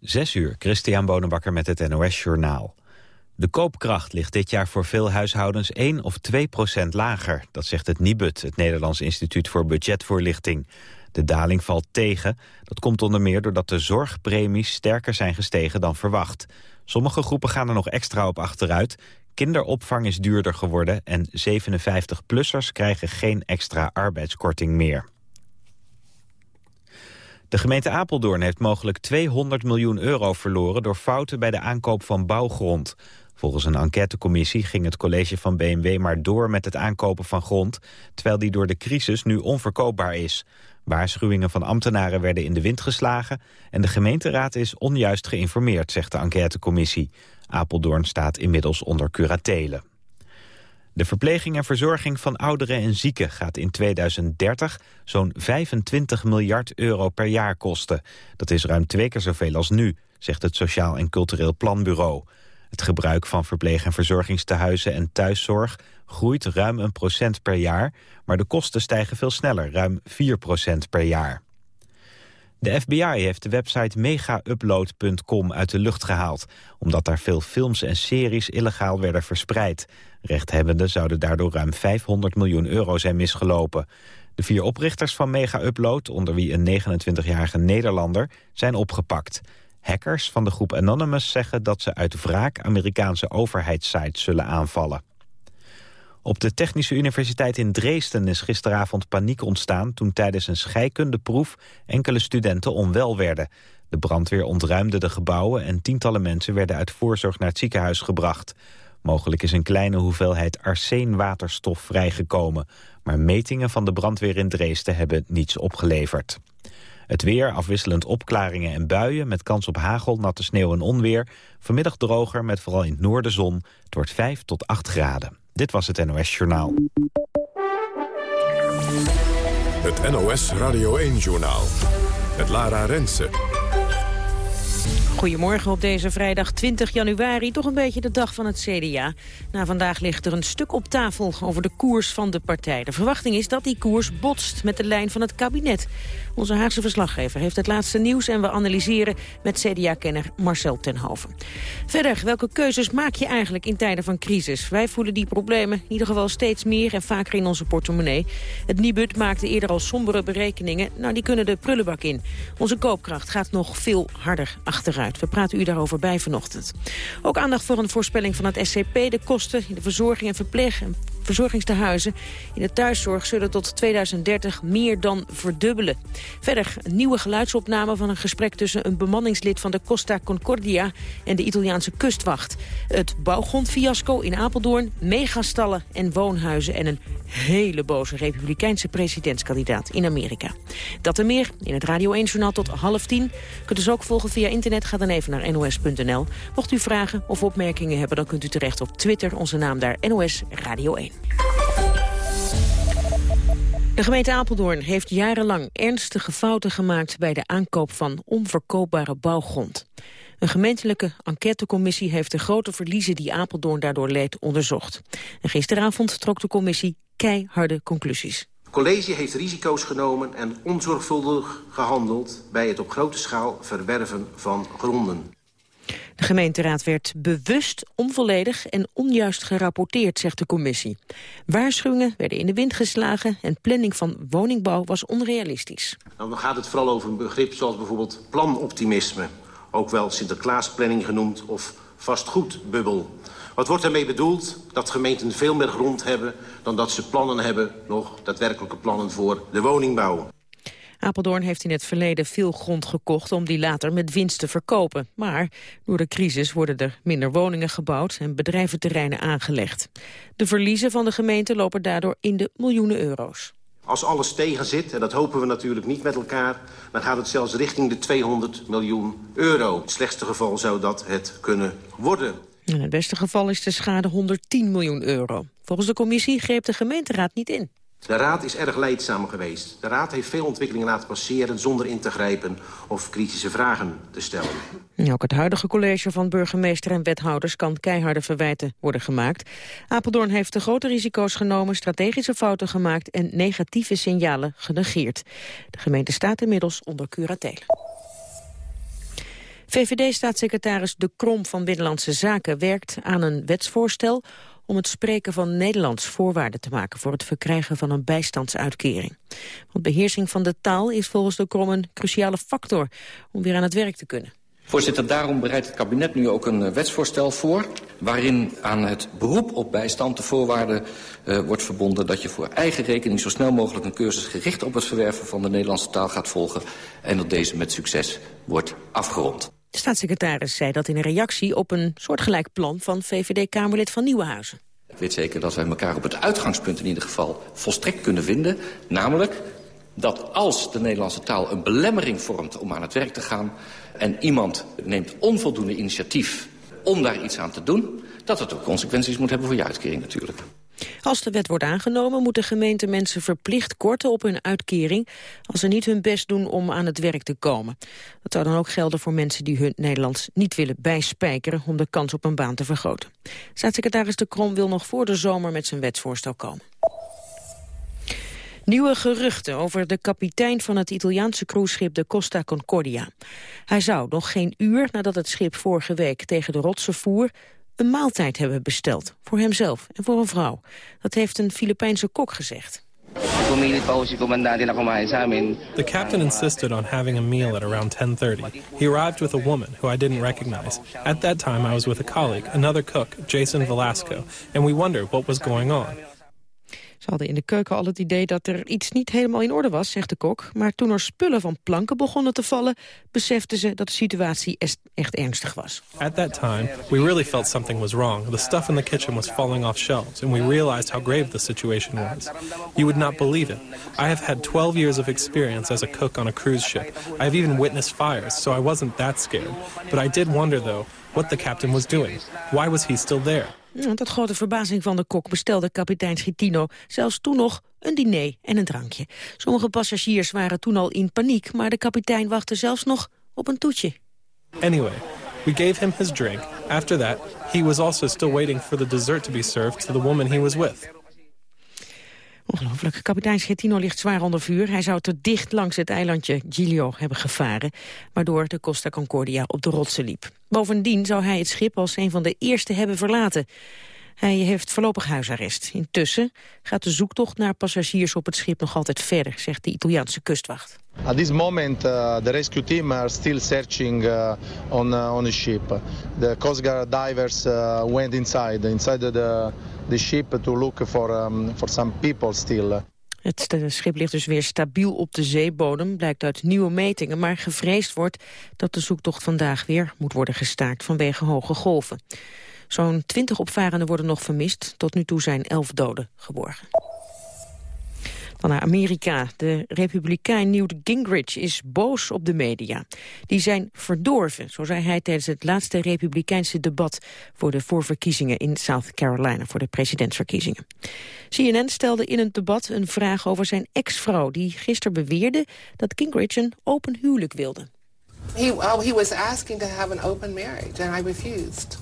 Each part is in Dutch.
Zes uur, Christian Bonenbakker met het NOS Journaal. De koopkracht ligt dit jaar voor veel huishoudens 1 of 2 procent lager. Dat zegt het NIBUD, het Nederlands Instituut voor Budgetvoorlichting. De daling valt tegen. Dat komt onder meer doordat de zorgpremies sterker zijn gestegen dan verwacht. Sommige groepen gaan er nog extra op achteruit. Kinderopvang is duurder geworden en 57-plussers krijgen geen extra arbeidskorting meer. De gemeente Apeldoorn heeft mogelijk 200 miljoen euro verloren... door fouten bij de aankoop van bouwgrond. Volgens een enquêtecommissie ging het college van BMW maar door met het aankopen van grond... terwijl die door de crisis nu onverkoopbaar is. Waarschuwingen van ambtenaren werden in de wind geslagen... en de gemeenteraad is onjuist geïnformeerd, zegt de enquêtecommissie. Apeldoorn staat inmiddels onder curatelen. De verpleging en verzorging van ouderen en zieken gaat in 2030 zo'n 25 miljard euro per jaar kosten. Dat is ruim twee keer zoveel als nu, zegt het Sociaal en Cultureel Planbureau. Het gebruik van verpleeg- en verzorgingstehuizen en thuiszorg groeit ruim een procent per jaar, maar de kosten stijgen veel sneller, ruim 4 procent per jaar. De FBI heeft de website megaupload.com uit de lucht gehaald... omdat daar veel films en series illegaal werden verspreid. Rechthebbenden zouden daardoor ruim 500 miljoen euro zijn misgelopen. De vier oprichters van Mega-upload, onder wie een 29-jarige Nederlander, zijn opgepakt. Hackers van de groep Anonymous zeggen dat ze uit wraak Amerikaanse overheidssites zullen aanvallen. Op de Technische Universiteit in Dresden is gisteravond paniek ontstaan... toen tijdens een scheikundeproef enkele studenten onwel werden. De brandweer ontruimde de gebouwen en tientallen mensen... werden uit voorzorg naar het ziekenhuis gebracht. Mogelijk is een kleine hoeveelheid arseenwaterstof vrijgekomen. Maar metingen van de brandweer in Dresden hebben niets opgeleverd. Het weer, afwisselend opklaringen en buien... met kans op hagel, natte sneeuw en onweer. Vanmiddag droger met vooral in het noorden zon. Het wordt 5 tot 8 graden. Dit was het NOS Journaal. Het NOS Radio 1-journaal. Met Lara Rensen. Goedemorgen op deze vrijdag 20 januari, toch een beetje de dag van het CDA. Na vandaag ligt er een stuk op tafel over de koers van de partij. De verwachting is dat die koers botst met de lijn van het kabinet. Onze Haagse verslaggever heeft het laatste nieuws en we analyseren met CDA-kenner Marcel Tenhoven. Verder, welke keuzes maak je eigenlijk in tijden van crisis? Wij voelen die problemen in ieder geval steeds meer en vaker in onze portemonnee. Het Nibud maakte eerder al sombere berekeningen. Nou, die kunnen de prullenbak in. Onze koopkracht gaat nog veel harder achteruit. We praten u daarover bij vanochtend. Ook aandacht voor een voorspelling van het SCP. De kosten in de verzorging en verpleeg verzorgingstehuizen in de thuiszorg zullen tot 2030 meer dan verdubbelen. Verder een nieuwe geluidsopname van een gesprek tussen een bemanningslid van de Costa Concordia en de Italiaanse kustwacht. Het bouwgrondfiasco in Apeldoorn, megastallen en woonhuizen en een hele boze republikeinse presidentskandidaat in Amerika. Dat en meer in het Radio 1-journaal tot half tien. Kunt dus ook volgen via internet. Ga dan even naar nos.nl. Mocht u vragen of opmerkingen hebben, dan kunt u terecht op Twitter. Onze naam daar NOS Radio 1. De gemeente Apeldoorn heeft jarenlang ernstige fouten gemaakt bij de aankoop van onverkoopbare bouwgrond. Een gemeentelijke enquêtecommissie heeft de grote verliezen die Apeldoorn daardoor leed onderzocht. En gisteravond trok de commissie keiharde conclusies. Het college heeft risico's genomen en onzorgvuldig gehandeld bij het op grote schaal verwerven van gronden. De gemeenteraad werd bewust onvolledig en onjuist gerapporteerd, zegt de commissie. Waarschuwingen werden in de wind geslagen en planning van woningbouw was onrealistisch. Dan gaat het vooral over een begrip zoals bijvoorbeeld planoptimisme. Ook wel Sinterklaasplanning genoemd of vastgoedbubbel. Wat wordt daarmee bedoeld? Dat gemeenten veel meer grond hebben dan dat ze plannen hebben, nog daadwerkelijke plannen voor de woningbouw. Apeldoorn heeft in het verleden veel grond gekocht om die later met winst te verkopen. Maar door de crisis worden er minder woningen gebouwd en bedrijventerreinen aangelegd. De verliezen van de gemeente lopen daardoor in de miljoenen euro's. Als alles tegen zit, en dat hopen we natuurlijk niet met elkaar... dan gaat het zelfs richting de 200 miljoen euro. Het slechtste geval zou dat het kunnen worden. In het beste geval is de schade 110 miljoen euro. Volgens de commissie greep de gemeenteraad niet in. De Raad is erg leidzaam geweest. De Raad heeft veel ontwikkelingen laten passeren zonder in te grijpen of kritische vragen te stellen. Ook het huidige college van burgemeester en wethouders kan keiharde verwijten worden gemaakt. Apeldoorn heeft de grote risico's genomen, strategische fouten gemaakt en negatieve signalen genegeerd. De gemeente staat inmiddels onder curatele. VVD-staatssecretaris De Krom van Binnenlandse Zaken werkt aan een wetsvoorstel om het spreken van Nederlands voorwaarde te maken voor het verkrijgen van een bijstandsuitkering. Want beheersing van de taal is volgens De Krom een cruciale factor om weer aan het werk te kunnen. Voorzitter, daarom bereidt het kabinet nu ook een eh, wetsvoorstel voor... waarin aan het beroep op bijstand de voorwaarde uh, wordt verbonden... dat je voor eigen rekening zo snel mogelijk een cursus gericht op het verwerven van de Nederlandse taal gaat volgen... en dat deze met succes wordt afgerond. De staatssecretaris zei dat in een reactie op een soortgelijk plan van VVD-Kamerlid van Nieuwenhuizen. Ik weet zeker dat wij elkaar op het uitgangspunt in ieder geval volstrekt kunnen vinden. Namelijk dat als de Nederlandse taal een belemmering vormt om aan het werk te gaan... en iemand neemt onvoldoende initiatief om daar iets aan te doen... dat het ook consequenties moet hebben voor je uitkering natuurlijk. Als de wet wordt aangenomen, moet de gemeente mensen verplicht korten op hun uitkering als ze niet hun best doen om aan het werk te komen. Dat zou dan ook gelden voor mensen die hun Nederlands niet willen bijspijkeren om de kans op een baan te vergroten. Staatssecretaris De Krom wil nog voor de zomer met zijn wetsvoorstel komen. Nieuwe geruchten over de kapitein van het Italiaanse cruiseschip de Costa Concordia. Hij zou nog geen uur nadat het schip vorige week tegen de rotsen voer een maaltijd hebben besteld. Voor hemzelf en voor een vrouw. Dat heeft een Filipijnse kok gezegd. The captain insisted on having a meal at around 10.30. He arrived with a woman who I didn't recognize. At that time I was with a colleague, another cook, Jason Velasco, and we wondered what was going on. Ze hadden in de keuken al het idee dat er iets niet helemaal in orde was, zegt de kok. Maar toen er spullen van planken begonnen te vallen, beseften ze dat de situatie echt ernstig was. At that time, we really felt something was wrong. The stuff in the kitchen was falling off shelves, and we realized how grave the situation was. You would not believe it. I have had 12 years of experience as a cook on a cruise ship. I have even witnessed fires, so I wasn't that scared. But I did wonder, though, what the captain was doing. Why was he still there? Tot grote verbazing van de kok bestelde kapitein Schitino zelfs toen nog een diner en een drankje. Sommige passagiers waren toen al in paniek, maar de kapitein wachtte zelfs nog op een toetje. Anyway, we gave him his drink. After that, he was also still waiting for the dessert to be served to the woman he was with. Ongelooflijk. Kapitein Schettino ligt zwaar onder vuur. Hij zou te dicht langs het eilandje Giglio hebben gevaren... waardoor de Costa Concordia op de rotsen liep. Bovendien zou hij het schip als een van de eerste hebben verlaten. Hij heeft voorlopig huisarrest. Intussen gaat de zoektocht naar passagiers op het schip nog altijd verder, zegt de Italiaanse kustwacht. At this moment, uh, the rescue team are still searching uh, on uh, on the ship. The Coast Guard divers went inside, inside the the ship to look for um, for some people still. Het schip ligt dus weer stabiel op de zeebodem, blijkt uit nieuwe metingen. Maar gevreesd wordt dat de zoektocht vandaag weer moet worden gestaakt vanwege hoge golven. Zo'n 20 opvarenden worden nog vermist. Tot nu toe zijn 11 doden geborgen. Dan naar Amerika. De republikein Newt Gingrich is boos op de media. Die zijn verdorven, zo zei hij tijdens het laatste republikeinse debat... voor de voorverkiezingen in South Carolina, voor de presidentsverkiezingen. CNN stelde in een debat een vraag over zijn ex-vrouw... die gisteren beweerde dat Gingrich een open huwelijk wilde. He, oh, he was asking to have an open marriage and I refused.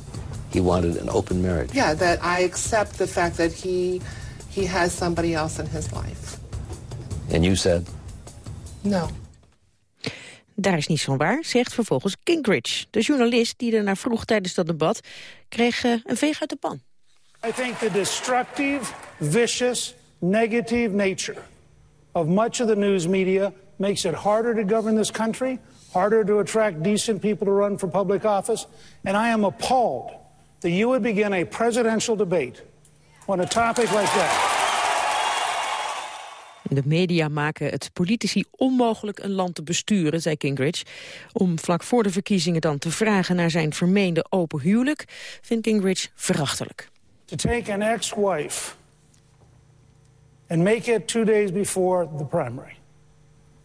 He wanted an open marriage? Yeah, that I accept the fact that he, he has somebody else in his life. And you said? No. Daar is niet zo waar, zegt vervolgens Gingrich. De journalist die er naar vroeg tijdens dat debat... kreeg uh, een veeg uit de pan. I think the destructive, vicious, negative nature... of much of the news media makes it harder to govern this country... harder to attract decent people to run for public office. And I am appalled that you would begin a presidential debate on a topic like that. De media maken het politici onmogelijk een land te besturen, zei Gingrich. Om vlak voor de verkiezingen dan te vragen naar zijn vermeende open huwelijk... vindt Gingrich verachtelijk. To take an ex-wife and make it two days before the primary...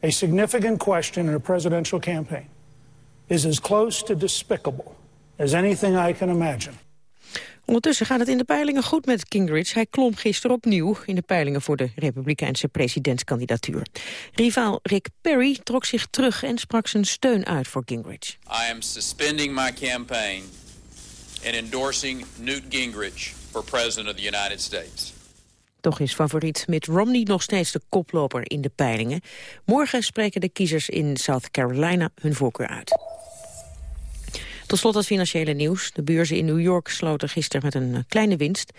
a significant question in a presidential campaign... is as close to despicable as anything I can imagine. Ondertussen gaat het in de peilingen goed met Gingrich. Hij klom gisteren opnieuw in de peilingen voor de republikeinse presidentskandidatuur. Rivaal Rick Perry trok zich terug en sprak zijn steun uit voor Gingrich. I am suspending my campaign and endorsing Newt Gingrich for president of the United States. Toch is favoriet Mitt Romney nog steeds de koploper in de peilingen. Morgen spreken de kiezers in South Carolina hun voorkeur uit. Tot slot het financiële nieuws. De beurzen in New York sloten gisteren met een kleine winst.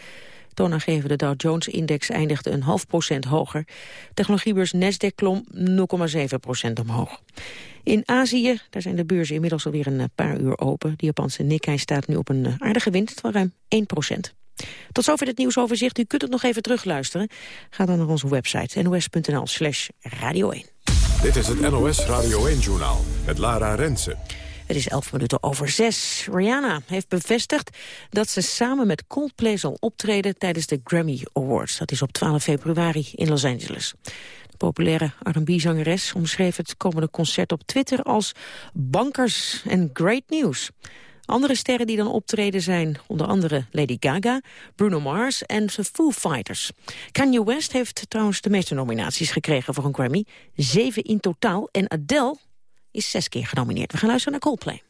Toonaangevende Dow Jones-index eindigde een half procent hoger. Technologiebeurs Nasdaq klom 0,7 procent omhoog. In Azië, daar zijn de beurzen inmiddels alweer een paar uur open. De Japanse Nikkei staat nu op een aardige winst van ruim 1 procent. Tot zover het nieuwsoverzicht. U kunt het nog even terugluisteren. Ga dan naar onze website nos.nl slash radio 1. Dit is het NOS Radio 1-journaal met Lara Rensen. Het is elf minuten over zes. Rihanna heeft bevestigd dat ze samen met Coldplay zal optreden tijdens de Grammy Awards. Dat is op 12 februari in Los Angeles. De populaire R&B-zangeres omschreef het komende concert op Twitter als bankers en great news. Andere sterren die dan optreden zijn onder andere Lady Gaga, Bruno Mars en de Foo Fighters. Kanye West heeft trouwens de meeste nominaties gekregen voor een Grammy. Zeven in totaal. En Adele is zes keer genomineerd. We gaan luisteren naar Coldplay.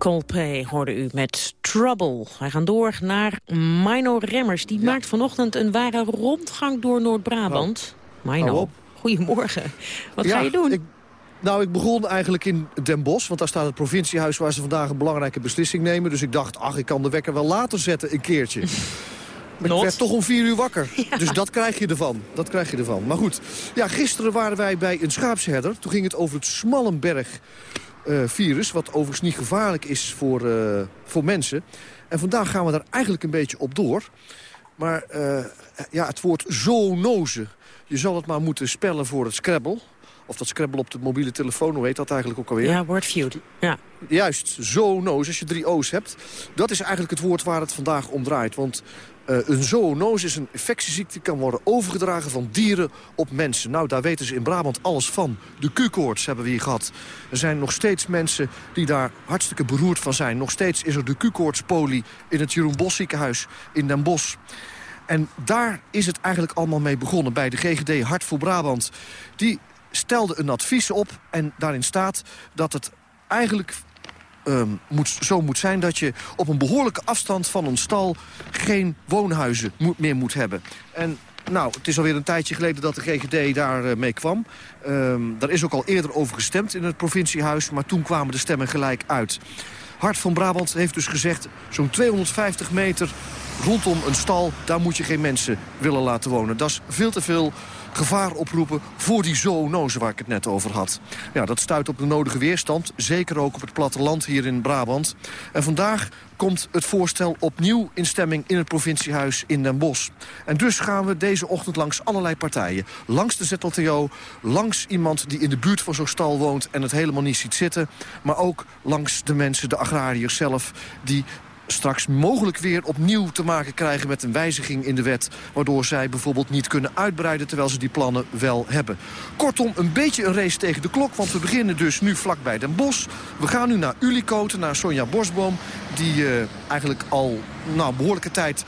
Colpay hoorde u met Trouble. Wij gaan door naar Mino Remmers. Die maakt vanochtend een ware rondgang door Noord-Brabant. Hou Mino, goedemorgen. Wat Ja, ga je doen? ik- nou, ik begon eigenlijk in Den Bosch, want daar staat het provinciehuis... waar ze vandaag een belangrijke beslissing nemen. Dus ik dacht, ach, ik kan de wekker wel later zetten een keertje. Maar ik werd toch om vier uur wakker. Dus dat krijg je ervan. Dat krijg je ervan. Maar goed, ja, gisteren waren wij bij een schaapsherder. Toen ging het over het Smallenberg-virus... wat overigens niet gevaarlijk is voor, eh, voor mensen. En vandaag gaan we daar eigenlijk een beetje op door. Maar eh, ja, het woord zoonose... je zal het maar moeten spellen voor het Scrabble... Of dat Scrabble op de mobiele telefoon, hoe heet dat eigenlijk ook alweer? Ja, Wordfeud. Ja. Juist, zoonoos, als je drie O's hebt. Dat is eigenlijk het woord waar het vandaag om draait. Want eh, een zoonoos is een infectieziekte... kan worden overgedragen van dieren op mensen. Nou, daar weten ze in Brabant alles van. De Q-koorts hebben we hier gehad. Er zijn nog steeds mensen die daar hartstikke beroerd van zijn. Nog steeds is er de Q-koortspolie in het Jeroen Bos ziekenhuis in Den Bosch. En daar is het eigenlijk allemaal mee begonnen bij de GGD Hart voor Brabant. Die stelde een advies op en daarin staat dat het eigenlijk ehm, moet, zo moet zijn... dat je op een behoorlijke afstand van een stal geen woonhuizen moet, meer moet hebben. En nou, het is alweer een tijdje geleden dat de GGD daar eh, mee kwam. Ehm, daar is ook al eerder over gestemd in het provinciehuis... maar toen kwamen de stemmen gelijk uit. Hart van Brabant heeft dus gezegd... zo'n 250 meter rondom een stal, daar moet je geen mensen willen laten wonen. Dat is veel te veel gevaar oproepen voor die zoonose waar ik het net over had. Ja, dat stuit op de nodige weerstand, zeker ook op het platteland hier in Brabant. En vandaag komt het voorstel opnieuw in stemming in het provinciehuis in Den Bosch. En dus gaan we deze ochtend langs allerlei partijen. Langs de ZLTO, langs iemand die in de buurt van zo'n stal woont... en het helemaal niet ziet zitten. Maar ook langs de mensen, de agrariërs zelf... die straks mogelijk weer opnieuw te maken krijgen met een wijziging in de wet... waardoor zij bijvoorbeeld niet kunnen uitbreiden terwijl ze die plannen wel hebben. Kortom, een beetje een race tegen de klok, want we beginnen dus nu vlakbij Den Bosch. We gaan nu naar Ulikoten, naar Sonja Bosboom... die eh, eigenlijk al nou, behoorlijke tijd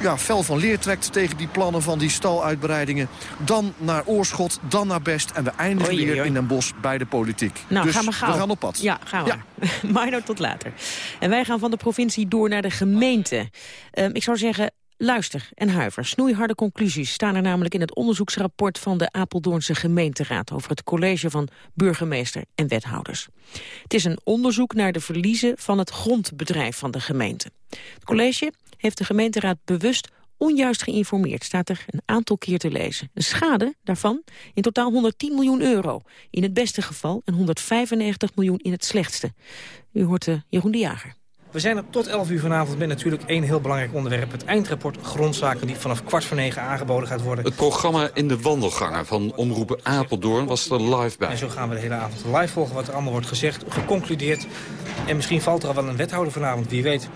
ja, fel van leer trekt tegen die plannen van die staluitbreidingen. Dan naar Oorschot, dan naar Best en we eindigen Oei, oei, weer in Den Bosch bij de politiek. Nou, dus gaan we gauw. we gaan op pad. Ja, gaan we. Mino, tot later. En wij gaan van de provincie door naar de gemeente. Ehm, ik zou zeggen, luister en huiver. Snoeiharde conclusies staan er namelijk in het onderzoeksrapport van de Apeldoornse gemeenteraad over het college van burgemeester en wethouders. Het is een onderzoek naar de verliezen van het grondbedrijf van de gemeente. Het college heeft de gemeenteraad bewust onjuist geïnformeerd, staat er een aantal keer te lezen. Een schade daarvan in totaal 110 miljoen euro. In het beste geval en 195 miljoen in het slechtste. U hoort uh, Jeroen de Jager. We zijn er tot 11 uur vanavond met natuurlijk één heel belangrijk onderwerp. Het eindrapport grondzaken die vanaf kwart voor negen aangeboden gaat worden. Het programma In de Wandelgangen van Omroepen Apeldoorn was er live bij. En zo gaan we de hele avond live volgen wat er allemaal wordt gezegd, geconcludeerd. En misschien valt er al wel een wethouder vanavond, wie weet.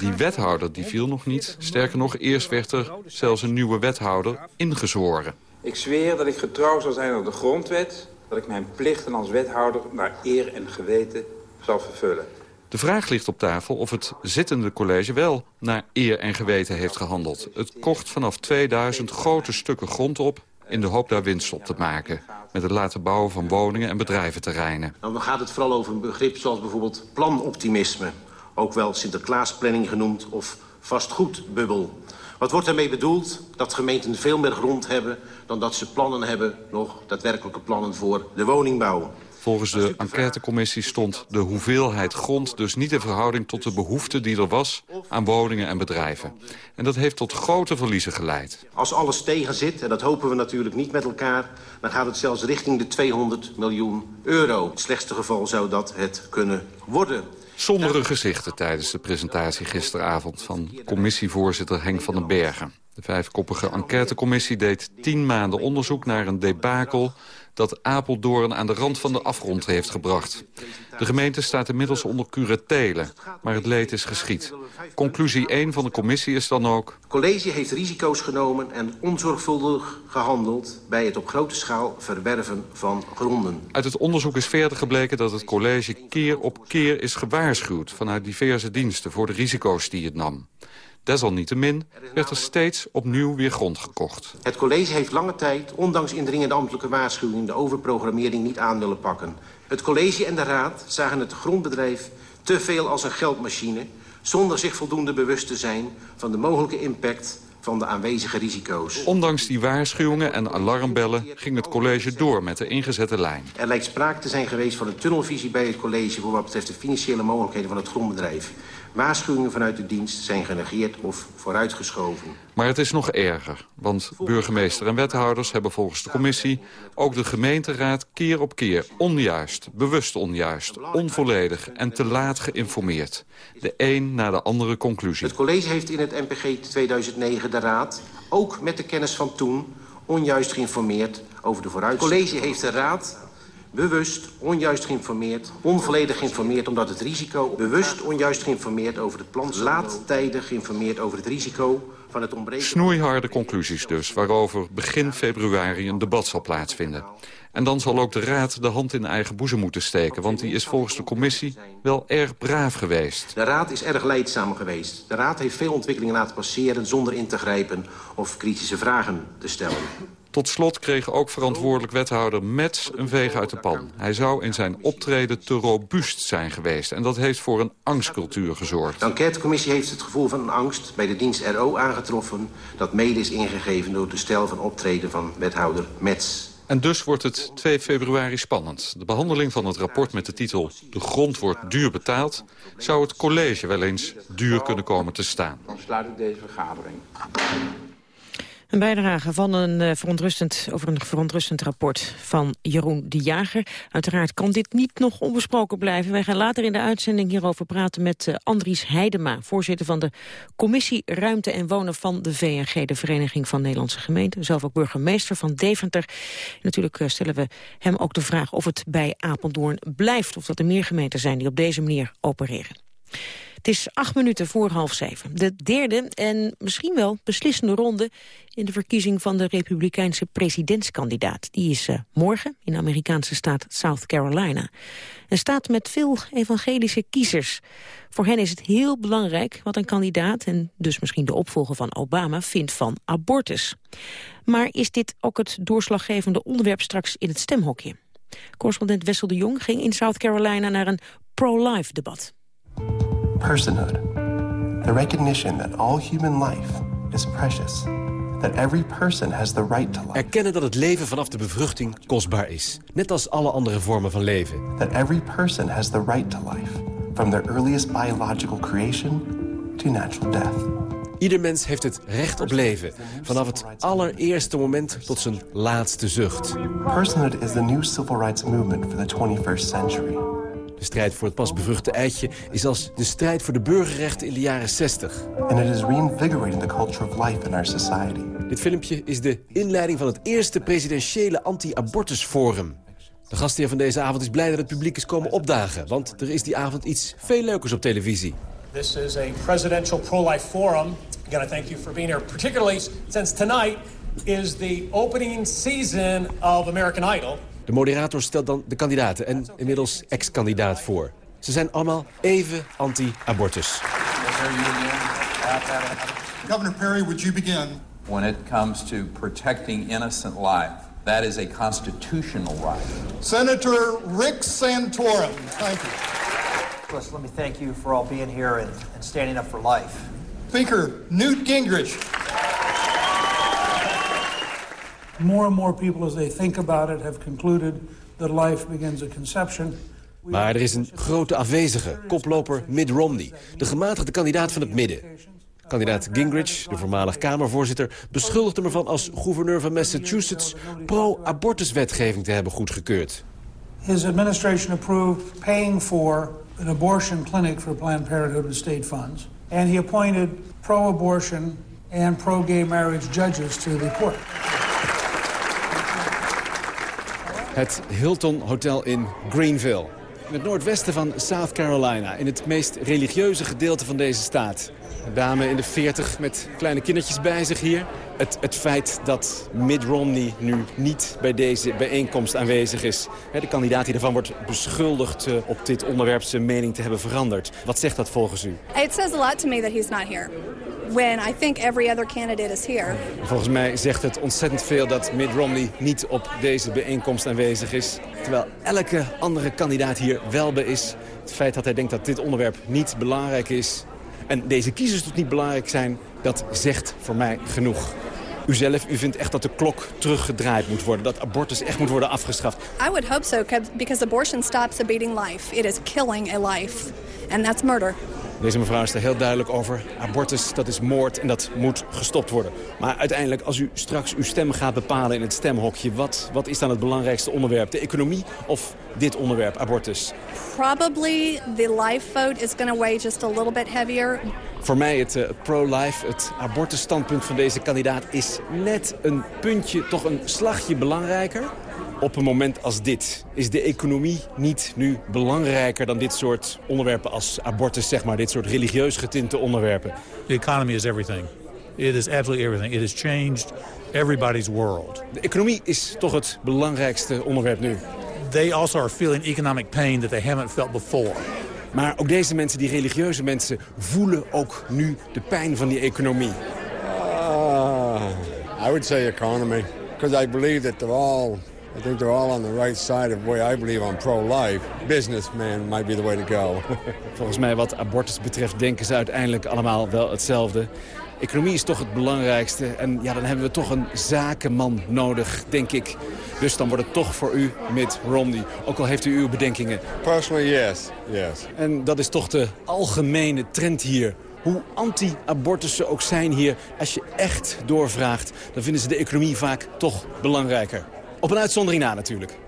Die wethouder die viel nog niet. Sterker nog, eerst werd er zelfs een nieuwe wethouder ingezworen. Ik zweer dat ik getrouw zal zijn aan de grondwet... dat ik mijn plichten als wethouder naar eer en geweten zal vervullen. De vraag ligt op tafel of het zittende college wel naar eer en geweten heeft gehandeld. Het kocht vanaf 2000 grote stukken grond op in de hoop daar winst op te maken. Met het laten bouwen van woningen en bedrijventerreinen. Nou, dan gaat het vooral over een begrip zoals bijvoorbeeld planoptimisme. Ook wel Sinterklaasplanning genoemd of vastgoedbubbel. Wat wordt daarmee bedoeld? Dat gemeenten veel meer grond hebben dan dat ze plannen hebben, nog daadwerkelijke plannen voor de woningbouw. Volgens de enquêtecommissie stond de hoeveelheid grond dus niet in verhouding tot de behoefte die er was aan woningen en bedrijven. En dat heeft tot grote verliezen geleid. Als alles tegen zit, en dat hopen we natuurlijk niet met elkaar... dan gaat het zelfs richting de 200 miljoen euro. In het slechtste geval zou dat het kunnen worden. Sombere gezichten tijdens de presentatie gisteravond van commissievoorzitter Henk van den Bergen. De vijfkoppige enquêtecommissie deed tien maanden onderzoek naar een debakel dat Apeldoorn aan de rand van de afgrond heeft gebracht. De gemeente staat inmiddels onder curatele, maar het leed is geschied. Conclusie 1 van de commissie is dan ook... Het college heeft risico's genomen en onzorgvuldig gehandeld... bij het op grote schaal verwerven van gronden. Uit het onderzoek is verder gebleken dat het college keer op keer is gewaarschuwd... vanuit diverse diensten voor de risico's die het nam. Desalniettemin werd er steeds opnieuw weer grond gekocht. Het college heeft lange tijd, ondanks indringende ambtelijke waarschuwingen... de overprogrammering niet aan willen pakken. Het college en de raad zagen het grondbedrijf te veel als een geldmachine... zonder zich voldoende bewust te zijn van de mogelijke impact van de aanwezige risico's. Ondanks die waarschuwingen en alarmbellen ging het college door met de ingezette lijn. Er lijkt sprake te zijn geweest van een tunnelvisie bij het college... voor wat betreft de financiële mogelijkheden van het grondbedrijf. Waarschuwingen vanuit de dienst zijn genegeerd of vooruitgeschoven. Maar het is nog erger, want burgemeester en wethouders hebben volgens de commissie ook de gemeenteraad keer op keer onjuist, bewust onjuist, onvolledig en te laat geïnformeerd. De een na de andere conclusie. Het college heeft in het MPG 2009 de raad, ook met de kennis van toen, onjuist geïnformeerd over de vooruit. Het college heeft de raad bewust onjuist geïnformeerd, onvolledig geïnformeerd omdat het risico, bewust onjuist geïnformeerd over het plan, laattijdig geïnformeerd over het risico van het ontbreken... Snoeiharde conclusies dus, waarover begin februari een debat zal plaatsvinden. En dan zal ook de Raad de hand in eigen boezem moeten steken... want die is volgens de commissie wel erg braaf geweest. De Raad is erg leidzaam geweest. De Raad heeft veel ontwikkelingen laten passeren zonder in te grijpen... of kritische vragen te stellen. Tot slot kreeg ook verantwoordelijk wethouder Mets een veeg uit de pan. Hij zou in zijn optreden te robuust zijn geweest. En dat heeft voor een angstcultuur gezorgd. De enquêtecommissie heeft het gevoel van een angst bij de dienst RO aangetroffen... dat mede is ingegeven door de stijl van optreden van wethouder Mets. En dus wordt het 2 februari spannend. De behandeling van het rapport met de titel De grond wordt duur betaald... zou het college wel eens duur kunnen komen te staan. Dan sluit ik deze vergadering. Een bijdrage van een, uh, verontrustend, over een verontrustend rapport van Jeroen de Jager. Uiteraard kan dit niet nog onbesproken blijven. Wij gaan later in de uitzending hierover praten met uh, Andries Heidema... voorzitter van de Commissie Ruimte en Wonen van de VNG... de Vereniging van Nederlandse Gemeenten. Zelf ook burgemeester van Deventer. En natuurlijk uh, stellen we hem ook de vraag of het bij Apeldoorn blijft... of dat er meer gemeenten zijn die op deze manier opereren. Het is acht minuten voor half zeven. De derde en misschien wel beslissende ronde in de verkiezing van de republikeinse presidentskandidaat. Die is uh, morgen in de Amerikaanse staat South Carolina. Een staat met veel evangelische kiezers. Voor hen is het heel belangrijk wat een kandidaat, en dus misschien de opvolger van Obama, vindt van abortus. Maar is dit ook het doorslaggevende onderwerp straks in het stemhokje? Correspondent Wessel de Jong ging in South Carolina naar een pro-life debat. Personhood. The recognition that all human life is precious. That every person has the right to life. Erkennen dat het leven vanaf de bevruchting kostbaar is. Net als alle andere vormen van leven. That every person has the right to life. From their earliest biological creation to natural death. Ieder mens heeft het recht op leven. Vanaf het allereerste moment tot zijn laatste zucht. Personhood is the new civil rights movement for the 21st century. De strijd voor het pas bevruchte eitje is als de strijd voor de burgerrechten in de jaren 60. And it is reinvigorating the culture of life in our society. Dit filmpje is de inleiding van het eerste presidentiële anti-abortusforum. De gastheer van deze avond is blij dat het publiek is komen opdagen, want er is die avond iets veel leukers op televisie. This is a presidential pro-life forum. Again, I thank you for being here, particularly since tonight is the opening season of American Idol. De moderator stelt dan de kandidaten en inmiddels ex-kandidaat voor. Ze zijn allemaal even anti-abortus. Governor Perry, would you begin? When it comes to protecting innocent life, that is a constitutional right. Senator Rick Santorum, thank you. First, let me thank you for all being here and, and standing up for life. Speaker Newt Gingrich. More and more people, as they think about it, have concluded that life begins at conception. Maar er is een grote afwezige, koploper Mitt Romney, de gematigde kandidaat van het midden. Kandidaat Gingrich, de voormalig Kamervoorzitter, beschuldigt hem ervan als gouverneur van Massachusetts pro-abortuswetgeving te hebben goedgekeurd. His administration approved paying for an abortion clinic for Planned Parenthood with state funds. And he appointed pro-abortion and pro-gay marriage judges to the court. Het Hilton Hotel in Greenville. In het noordwesten van South Carolina, in het meest religieuze gedeelte van deze staat. Dame in de 40 met kleine kindertjes bij zich hier. Het, het feit dat Mitt Romney nu niet bij deze bijeenkomst aanwezig is. De kandidaat die ervan wordt beschuldigd uh, op dit onderwerp zijn mening te hebben veranderd. Wat zegt dat volgens u? It says a lot to me that he's not here. When I think every other candidate is here. Volgens mij zegt het ontzettend veel dat Mitt Romney niet op deze bijeenkomst aanwezig is. Terwijl elke andere kandidaat hier wel bij is. Het feit dat hij denkt dat dit onderwerp niet belangrijk is... en deze kiezers tot niet belangrijk zijn, dat zegt voor mij genoeg. U zelf, u vindt echt dat de klok teruggedraaid moet worden. Dat abortus echt moet worden afgeschaft. I would hope so, because abortion stops a beating life. It is killing a life. And that's murder. Deze mevrouw is er heel duidelijk over. Abortus, dat is moord en dat moet gestopt worden. Maar uiteindelijk, als u straks uw stem gaat bepalen in het stemhokje... wat, wat is dan het belangrijkste onderwerp? De economie of dit onderwerp, abortus? Probably the life vote is going to weigh just a little bit heavier. Voor mij het uh, pro-life, het abortusstandpunt van deze kandidaat... is net een puntje, toch een slagje belangrijker op een moment als dit? Is de economie niet nu belangrijker dan dit soort onderwerpen als abortus, zeg maar, dit soort religieus getinte onderwerpen? The economy is everything. It is absolutely everything. It has changed everybody's world. De economie is toch het belangrijkste onderwerp nu. They also are feeling economic pain that they haven't felt before. Maar ook deze mensen, die religieuze mensen, voelen ook nu de pijn van die economie. Uh, I would say economy. Because I believe that they're all I think they're all on the right side of where I believe on pro-life. Businessman might be the way to go. Volgens mij wat abortus betreft denken ze uiteindelijk allemaal wel hetzelfde. Economie is toch het belangrijkste. En ja, dan hebben we toch een zakenman nodig, denk ik. Dus dan wordt het toch voor u met Romney. Ook al heeft u uw bedenkingen. Personally, yes. yes. En dat is toch de algemene trend hier. Hoe anti-abortus ze ook zijn hier, als je echt doorvraagt... dan vinden ze de economie vaak toch belangrijker. Op een uitzondering na natuurlijk.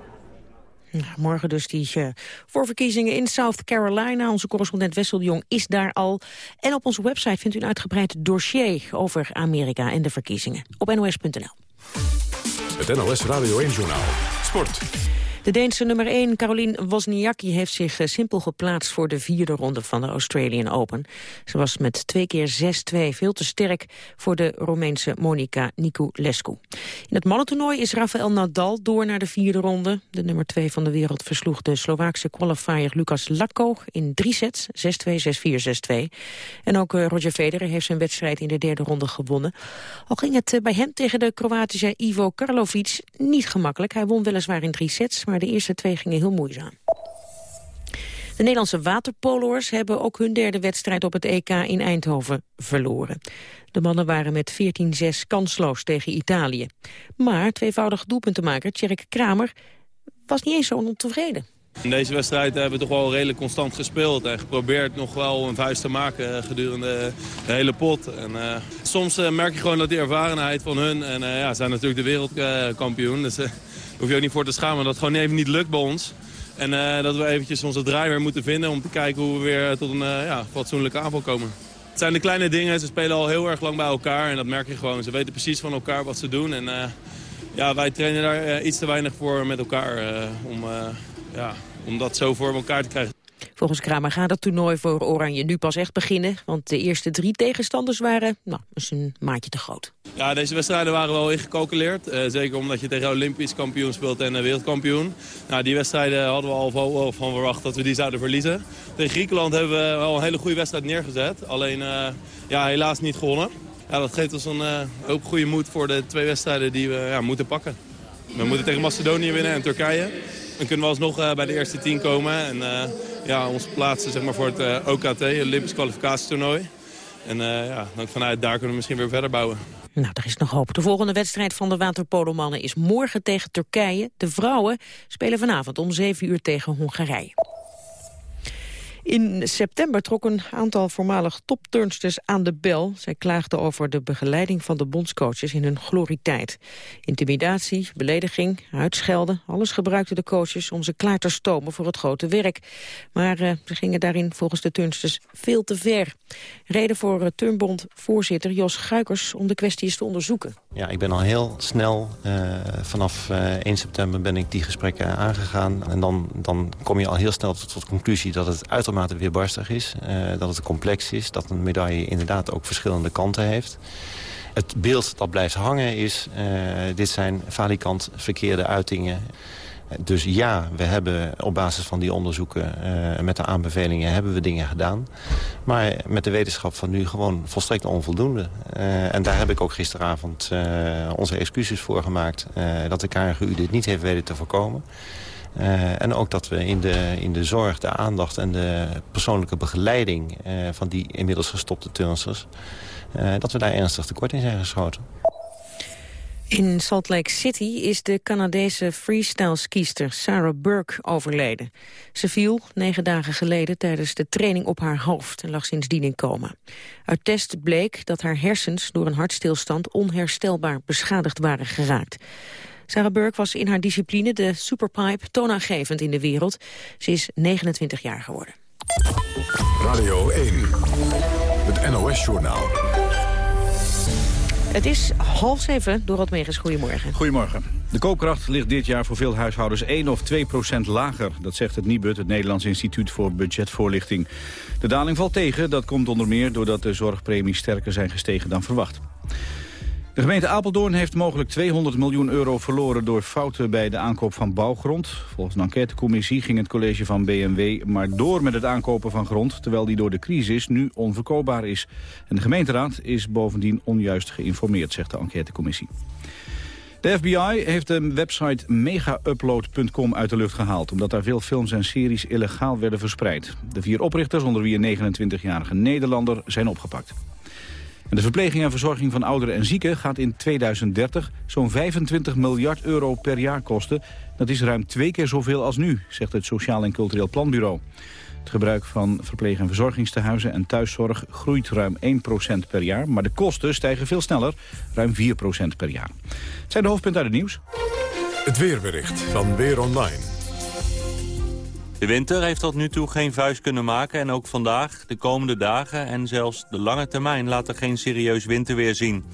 morgen dus die uh, voorverkiezingen in South Carolina. Onze correspondent Wessel de Jong is daar al. En op onze website vindt u een uitgebreid dossier over Amerika en de verkiezingen. Op nos.nl. Het NOS Radio 1-journaal. Sport. De Deense nummer 1, Caroline Wozniacki, heeft zich eh, simpel geplaatst voor de vierde ronde van de Australian Open. Ze was met twee keer 6-2 veel te sterk voor de Roemeense Monica Niculescu. In het mannentoernooi is Rafael Nadal door naar de vierde ronde. De nummer 2 van de wereld versloeg de Slovaakse qualifier Lucas Lakko in drie sets, 6-2, 6-4, 6-2. En ook eh, Roger Federer heeft zijn wedstrijd in de derde ronde gewonnen. Al ging het eh, bij hem tegen de Kroatische Ivo Karlovic niet gemakkelijk. Hij won weliswaar in drie sets, maar de eerste twee gingen heel moeizaam. De Nederlandse waterpoloers hebben ook hun derde wedstrijd op het EK in Eindhoven verloren. De mannen waren met 14-6 kansloos tegen Italië. Maar tweevoudig doelpuntenmaker Tjerk Kramer was niet eens zo ontevreden. In deze wedstrijd hebben we toch wel redelijk constant gespeeld en geprobeerd nog wel een vuist te maken gedurende de hele pot. En, uh, soms uh, merk je gewoon dat die ervarenheid van hun, en uh, ja, zijn natuurlijk de wereldkampioen, dus hoef je ook niet voor te schamen dat het gewoon even niet lukt bij ons. En uh, dat we eventjes onze draai weer moeten vinden om te kijken hoe we weer tot een uh, ja, fatsoenlijke aanval komen. Het zijn de kleine dingen, ze spelen al heel erg lang bij elkaar en dat merk je gewoon. Ze weten precies van elkaar wat ze doen en ja, wij trainen daar iets te weinig voor met elkaar om, ja, om dat zo voor elkaar te krijgen. Volgens Kramer gaat het toernooi voor Oranje nu pas echt beginnen. Want de eerste drie tegenstanders waren nou, een maatje te groot. Ja, deze wedstrijden waren wel ingecalculeerd. Uh, zeker omdat je tegen Olympisch kampioen speelt en uh, wereldkampioen. Nou, die wedstrijden hadden we al van, van verwacht dat we die zouden verliezen. Tegen Griekenland hebben we wel een hele goede wedstrijd neergezet. Alleen ja, helaas niet gewonnen. Ja, dat geeft ons een hoop goede moed voor de twee wedstrijden die we ja, moeten pakken. We moeten tegen Macedonië winnen en Turkije. Dan kunnen we alsnog bij de eerste tien komen. En ja, ons plaatsen zeg maar, voor het uh, OKT, het Olympisch kwalificatietoernooi. En ja, dan vanuit daar kunnen we misschien weer verder bouwen. Nou, er is nog hoop. De volgende wedstrijd van de waterpolomannen is morgen tegen Turkije. De vrouwen spelen vanavond om 7 uur tegen Hongarije. In september trok een aantal voormalig topturnsters aan de bel. Zij klaagden over de begeleiding van de bondscoaches in hun glorietijd. Intimidatie, belediging, uitschelden, alles gebruikten de coaches om ze klaar te stomen voor het grote werk. Maar uh, ze gingen daarin volgens de turnsters veel te ver. Reden voor uh, turnbond-voorzitter Jos Guikers om de kwestie te onderzoeken. Ja, ik ben al heel snel, uh, vanaf 1 september ben ik die gesprekken aangegaan. En dan, dan kom je al heel snel tot de conclusie dat het uitermate uitermate weerbarstig is. dat het complex is. Dat een medaille inderdaad ook verschillende kanten heeft. Het beeld dat blijft hangen is, dit zijn falikant verkeerde uitingen. Dus ja, we hebben op basis van die onderzoeken uh, met de aanbevelingen hebben we dingen gedaan. Maar met de wetenschap van nu gewoon volstrekt onvoldoende. En daar heb ik ook gisteravond onze excuses voor gemaakt. dat de KRGU dit niet heeft weten te voorkomen. En ook dat we in de, in de zorg, de aandacht en de persoonlijke begeleiding... van die inmiddels gestopte turnsters... dat we daar ernstig tekort in zijn geschoten. In Salt Lake City is de Canadese freestyle-skiester Sarah Burke overleden. Ze viel negen dagen geleden tijdens de training op haar hoofd en lag sindsdien in coma. Uit test bleek dat haar hersens door een hartstilstand onherstelbaar beschadigd waren geraakt. Sarah Burke was in haar discipline de superpipe toonaangevend in de wereld. Ze is 29 jaar geworden. Radio 1, het NOS-journaal. Het is half zeven. Dorot Megens, goedemorgen. Goedemorgen. De koopkracht ligt dit jaar voor veel huishoudens 1 of 2 procent lager. Dat zegt het NIBUD, het Nederlands Instituut voor Budgetvoorlichting. De daling valt tegen. Dat komt onder meer doordat de zorgpremies sterker zijn gestegen dan verwacht. De gemeente Apeldoorn heeft mogelijk 200 miljoen euro verloren door fouten bij de aankoop van bouwgrond. Volgens een enquêtecommissie ging het college van BMW maar door met het aankopen van grond, terwijl die door de crisis nu onverkoopbaar is. En de gemeenteraad is bovendien onjuist geïnformeerd, zegt de enquêtecommissie. De FBI heeft de website megaupload.com uit de lucht gehaald... omdat daar veel films en series illegaal werden verspreid. De vier oprichters, onder wie een 29-jarige Nederlander, zijn opgepakt de verpleging en verzorging van ouderen en zieken gaat in 2030 zo'n 25 miljard euro per jaar kosten. Dat is ruim twee keer zoveel als nu, zegt het Sociaal en Cultureel Planbureau. Het gebruik van verpleeg- en verzorgingstehuizen en thuiszorg groeit ruim 1% per jaar. Maar de kosten stijgen veel sneller, ruim 4% per jaar. Het zijn de hoofdpunten uit het nieuws. Het weerbericht van Weer Online. De winter heeft tot nu toe geen vuist kunnen maken en ook vandaag, de komende dagen en zelfs de lange termijn laten geen serieus winterweer zien.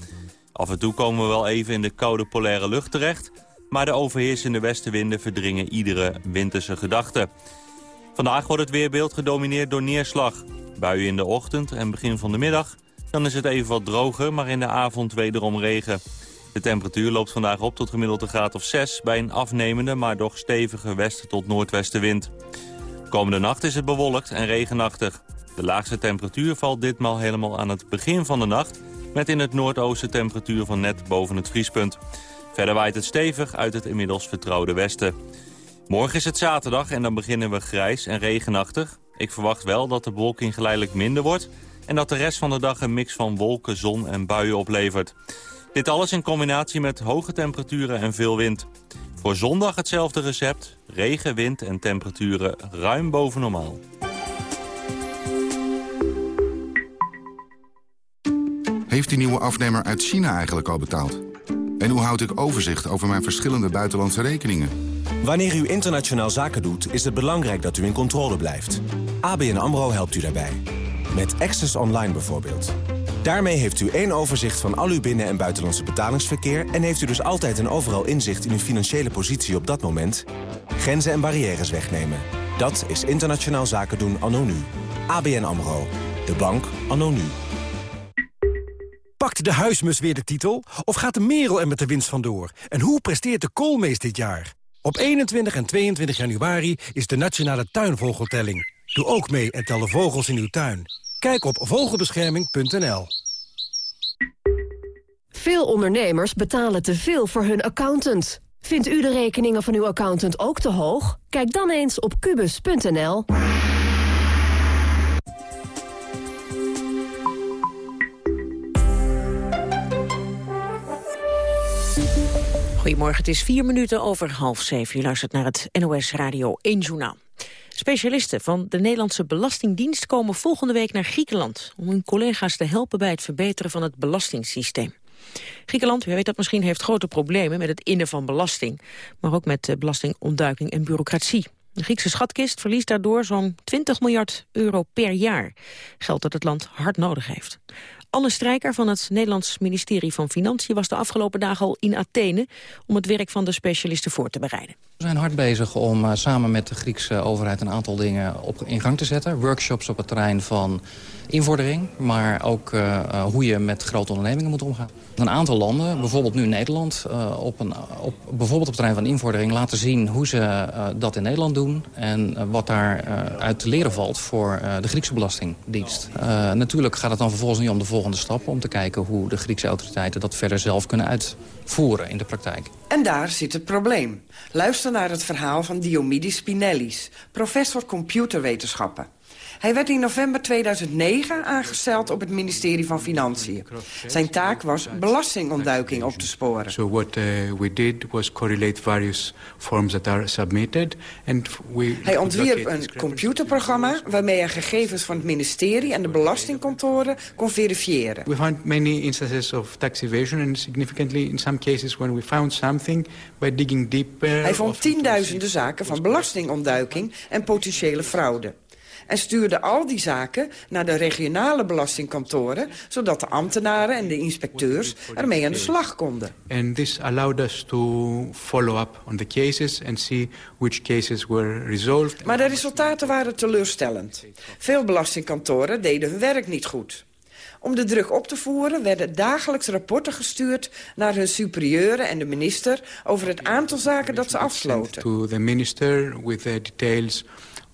Af en toe komen we wel even in de koude polaire lucht terecht, maar de overheersende westenwinden verdringen iedere winterse gedachte. Vandaag wordt het weerbeeld gedomineerd door neerslag. Buien in de ochtend en begin van de middag. Dan is het even wat droger, maar in de avond wederom regen. De temperatuur loopt vandaag op tot gemiddeld een graad of 6... bij een afnemende, maar toch stevige westen tot noordwestenwind. Komende nacht is het bewolkt en regenachtig. De laagste temperatuur valt ditmaal helemaal aan het begin van de nacht... met in het noordoosten temperatuur van net boven het vriespunt. Verder waait het stevig uit het inmiddels vertrouwde westen. Morgen is het zaterdag en dan beginnen we grijs en regenachtig. Ik verwacht wel dat de bewolking geleidelijk minder wordt... en dat de rest van de dag een mix van wolken, zon en buien oplevert. Dit alles in combinatie met hoge temperaturen en veel wind. Voor zondag hetzelfde recept. Regen, wind en temperaturen ruim boven normaal. Heeft die nieuwe afnemer uit China eigenlijk al betaald? En hoe houd ik overzicht over mijn verschillende buitenlandse rekeningen? Wanneer u internationaal zaken doet, is het belangrijk dat u in controle blijft. ABN AMRO helpt u daarbij. Met Access Online bijvoorbeeld. Daarmee heeft u één overzicht van al uw binnen- en buitenlandse betalingsverkeer... en heeft u dus altijd en overal inzicht in uw financiële positie op dat moment. Grenzen en barrières wegnemen. Dat is internationaal zaken doen anno. ABN AMRO. De bank anno nu. Pakt de huismus weer de titel? Of gaat de merel er met de winst vandoor? En hoe presteert de koolmees dit jaar? Op 21 en 22 januari is de Nationale Tuinvogeltelling. Doe ook mee en tel de vogels in uw tuin. Kijk op vogelbescherming.nl. Veel ondernemers betalen te veel voor hun accountant. Vindt u de rekeningen van uw accountant ook te hoog? Kijk dan eens op kubus.nl. Goedemorgen, het is vier minuten over half zeven. U luistert naar het NOS Radio 1 Journaal. Specialisten van de Nederlandse Belastingdienst komen volgende week naar Griekenland... om hun collega's te helpen bij het verbeteren van het belastingssysteem. Griekenland, u weet dat misschien, heeft grote problemen met het innen van belasting... maar ook met belastingontduiking en bureaucratie. De Griekse schatkist verliest daardoor zo'n 20 miljard euro per jaar. Geld dat het land hard nodig heeft. Anne Strijker van het Nederlands ministerie van Financiën... was de afgelopen dagen al in Athene om het werk van de specialisten voor te bereiden. We zijn hard bezig om uh, samen met de Griekse overheid een aantal dingen op, in gang te zetten. Workshops op het terrein van invordering, maar ook uh, hoe je met grote ondernemingen moet omgaan. Een aantal landen, bijvoorbeeld nu Nederland, op een, op, bijvoorbeeld op het terrein van invordering... laten zien hoe ze dat in Nederland doen en wat daar uit te leren valt voor de Griekse Belastingdienst. natuurlijk gaat het dan vervolgens niet om de volgende stappen... om te kijken hoe de Griekse autoriteiten dat verder zelf kunnen uitvoeren in de praktijk. En daar zit het probleem. Luister naar het verhaal van Diomidis Spinellis, professor computerwetenschappen. Hij werd in november 2009 aangesteld op het ministerie van Financiën. Zijn taak was belastingontduiking op te sporen. So what uh, we did was correlate various forms that are submitted and we Hij ontwierp een computerprogramma waarmee hij gegevens van het ministerie en de belastingkantoren kon verifiëren. We found many instances of tax evasion and significantly in some cases when we found something by digging deeper. Hij vond tienduizenden zaken van belastingontduiking en potentiële fraude en stuurde al die zaken naar de regionale belastingkantoren... zodat de ambtenaren en de inspecteurs ermee aan de slag konden. And this allowed us to follow up on the cases and see which cases were resolved. Maar de resultaten waren teleurstellend. Veel belastingkantoren deden hun werk niet goed. Om de druk op te voeren werden dagelijks rapporten gestuurd naar hun superieuren en de minister over het aantal zaken dat ze afsloten. To the minister with the details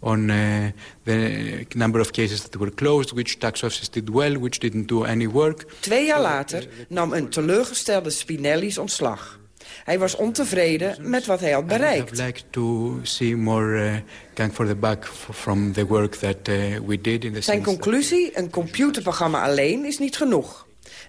on uh, the number of cases that were closed, which tax offices did well, which didn't do any work. Twee jaar later nam een teleurgestelde Spinelli's ontslag. Hij was ontevreden met wat hij had bereikt. I would like to see more uh, gang for the buck from the work that uh, we did in the Zijn conclusie, een computerprogramma alleen is niet genoeg.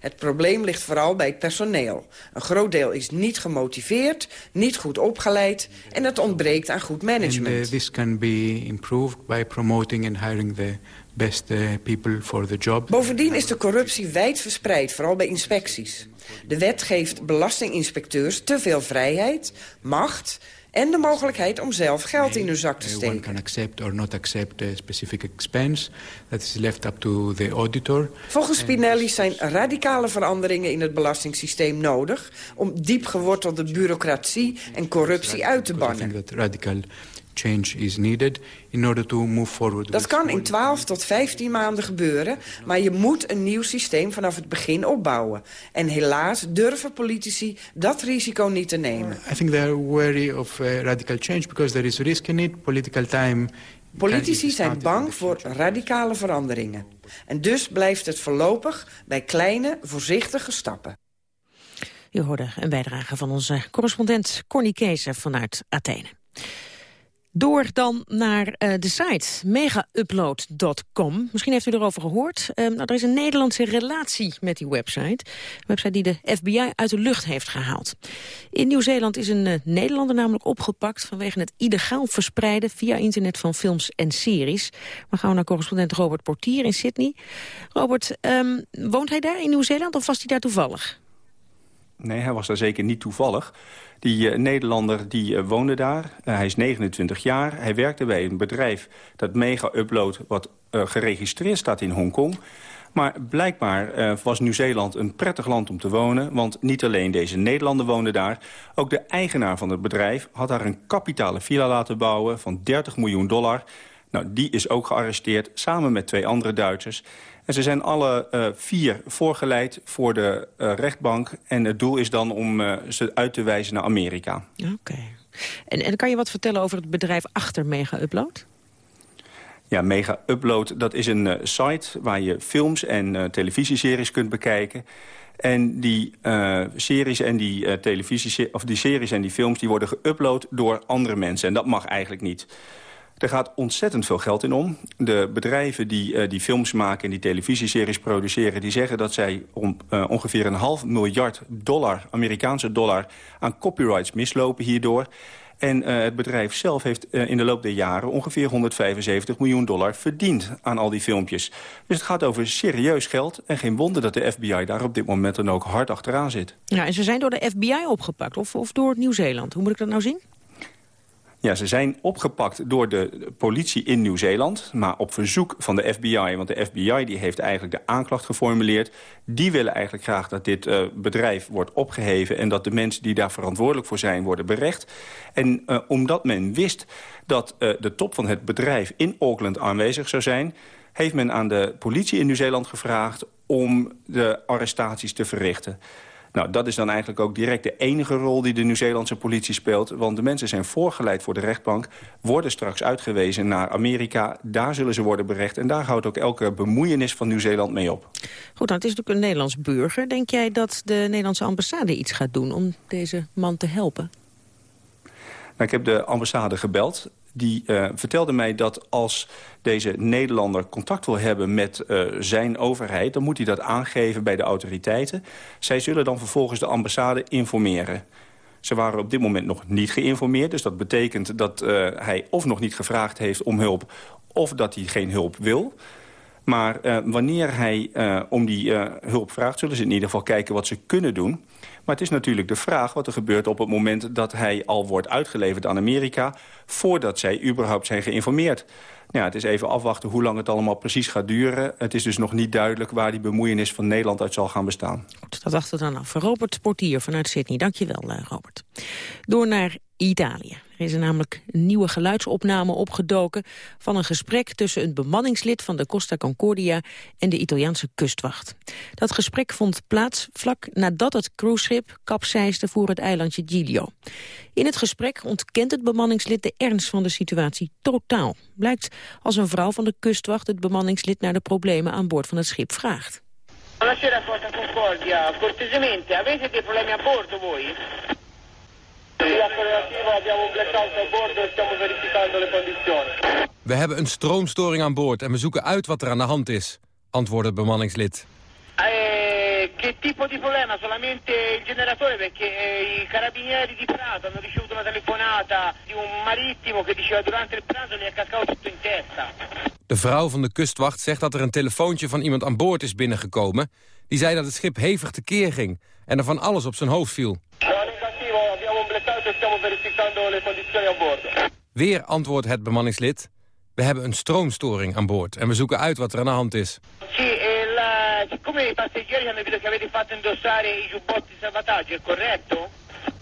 Het probleem ligt vooral bij het personeel. Een groot deel is niet gemotiveerd, niet goed opgeleid... en het ontbreekt aan goed management. And, uh, this can be improved by promoting and hiring the best uh, people for the job. Bovendien is de corruptie wijd verspreid, vooral bij inspecties. De wet geeft belastinginspecteurs te veel vrijheid, macht en de mogelijkheid om zelf geld in hun zak te steken. One can accept or not accept a specific expense. That is left up to the auditor. Volgens Spinelli zijn radicale veranderingen in het belastingssysteem nodig... om diep gewortelde bureaucratie en corruptie uit te bannen. Change is needed in order to move forward. Dat kan in 12 tot 15 maanden gebeuren, maar je moet een nieuw systeem vanaf het begin opbouwen. En helaas durven politici dat risico niet te nemen. I think they are wary of uh, radical change because there is risk in it. Political time Politici zijn bang voor radicale veranderingen. En dus blijft het voorlopig bij kleine, voorzichtige stappen. U hoorde een bijdrage van onze correspondent Corny Keeser vanuit Athene. Door dan naar uh, de site megaupload.com. Misschien heeft u erover gehoord. Uh, nou, er is een Nederlandse relatie met die website. Een website die de FBI uit de lucht heeft gehaald. In Nieuw-Zeeland is een uh, Nederlander namelijk opgepakt... vanwege het illegaal verspreiden via internet van films en series. We gaan naar correspondent Robert Portier in Sydney. Robert, um, woont hij daar in Nieuw-Zeeland of was hij daar toevallig? Nee, hij was daar zeker niet toevallig. Die uh, Nederlander die uh, woonde daar. Uh, hij is 29 jaar. Hij werkte bij een bedrijf dat Mega Upload... wat geregistreerd staat in Hongkong. Maar blijkbaar was Nieuw-Zeeland een prettig land om te wonen... want niet alleen deze Nederlander woonde daar... ook de eigenaar van het bedrijf had daar een kapitale villa laten bouwen... van 30 miljoen dollar. Nou, die is ook gearresteerd, samen met twee andere Duitsers... En ze zijn alle uh, vier voorgeleid voor de uh, rechtbank. En het doel is dan om uh, ze uit te wijzen naar Amerika. Oké. Okay. En, en kan je wat vertellen over het bedrijf achter Mega Upload? Ja, Mega Upload, dat is een site waar je films en televisieseries kunt bekijken. En die series en die televisie of die series en die films die worden geüpload door andere mensen. En dat mag eigenlijk niet. Er gaat ontzettend veel geld in om. De bedrijven die uh, die films maken en die televisieseries produceren... die zeggen dat zij om, uh, ongeveer een half miljard dollar, Amerikaanse dollar... aan copyrights mislopen hierdoor. En uh, het bedrijf zelf heeft in de loop der jaren ongeveer 175 miljoen dollar verdiend aan al die filmpjes. Dus het gaat over serieus geld. En geen wonder dat de FBI daar op dit moment dan ook hard achteraan zit. Ja, en ze zijn door de FBI opgepakt of, of door Nieuw-Zeeland. Hoe moet ik dat nou zien? Ja, ze zijn opgepakt door de politie in Nieuw-Zeeland... maar op verzoek van de FBI. Want de FBI die heeft eigenlijk de aanklacht geformuleerd. Die willen eigenlijk graag dat dit uh, bedrijf wordt opgeheven... en dat de mensen die daar verantwoordelijk voor zijn worden berecht. En uh, omdat men wist dat uh, de top van het bedrijf in Auckland aanwezig zou zijn... heeft men aan de politie in Nieuw-Zeeland gevraagd om de arrestaties te verrichten. Nou, dat is dan eigenlijk ook direct de enige rol die de Nieuw-Zeelandse politie speelt. Want de mensen zijn voorgeleid voor de rechtbank, worden straks uitgewezen naar Amerika. Daar zullen ze worden berecht en daar houdt ook elke bemoeienis van Nieuw-Zeeland mee op. Goed, dan het is natuurlijk een Nederlands burger. Denk jij dat de Nederlandse ambassade iets gaat doen om deze man te helpen? Nou, ik heb de ambassade gebeld die uh, vertelde mij dat als deze Nederlander contact wil hebben met uh, zijn overheid... dan moet hij dat aangeven bij de autoriteiten. Zij zullen dan vervolgens de ambassade informeren. Ze waren op dit moment nog niet geïnformeerd. Dus dat betekent dat uh, hij of nog niet gevraagd heeft om hulp... of dat hij geen hulp wil. Maar wanneer hij om die hulp vraagt... zullen ze in ieder geval kijken wat ze kunnen doen. Maar het is natuurlijk de vraag wat er gebeurt op het moment... dat hij al wordt uitgeleverd aan Amerika... voordat zij überhaupt zijn geïnformeerd. Ja, het is even afwachten hoe lang het allemaal precies gaat duren. Het is dus nog niet duidelijk waar die bemoeienis van Nederland uit zal gaan bestaan. Goed, dat wachten we dan af. Robert Portier vanuit Sydney. Dankjewel, Robert. Door naar Italië. Er is namelijk een nieuwe geluidsopname opgedoken van een gesprek tussen een bemanningslid van de Costa Concordia en de Italiaanse kustwacht. Dat gesprek vond plaats vlak nadat het cruiseschip kapseisde voor het eilandje Giglio. In het gesprek ontkent het bemanningslid de ernst van de situatie totaal. Blijkt als een vrouw van de kustwacht het bemanningslid naar de problemen aan boord van het schip vraagt. Buonasera Costa Concordia, cortesemente, avete dei problemi a bordo voi? We hebben een stroomstoring aan boord en we zoeken uit wat er aan de hand is, antwoordde het bemanningslid. Eh, che tipo di problema? Solamente il generatore perché eh, i carabinieri di Prato hanno ricevuto una telefonata di un marittimo che diceva durante il pranzo gli è cascato tutto in testa. De vrouw van de kustwacht zegt dat er een telefoontje van iemand aan boord is binnengekomen. Die zei dat het schip hevig tekeer ging en er van alles op zijn hoofd viel. Weer antwoordt het bemanningslid. We hebben een stroomstoring aan boord en we zoeken uit wat er aan de hand is.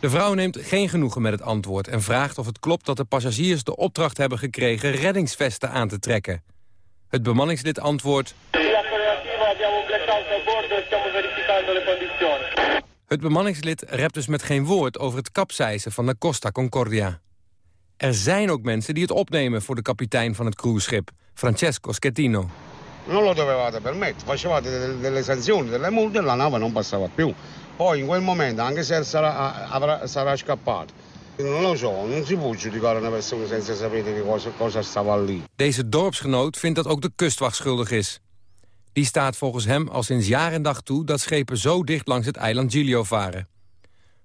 De vrouw neemt geen genoegen met het antwoord en vraagt of het klopt dat de passagiers de opdracht hebben gekregen reddingsvesten aan te trekken. Het bemanningslid antwoordt... Het bemanningslid rept dus met geen woord over het kapseizen van de Costa Concordia. Er zijn ook mensen die het opnemen voor de kapitein van het cruiseschip, Francesco Schettino. Non lo dovevate permettere, facevate delle, sanzioni, delle multe e la nave non passava più. Poi in quel momento, anche se sarà, avrà, sarà scappato, non lo so, non si può giudicare una persona senza sapere che cosa, cosa stava lì. Deze dorpsgenoot vindt dat ook de kustwacht schuldig is. Die staat volgens hem al sinds jaar en dag toe dat schepen zo dicht langs het eiland Giglio varen.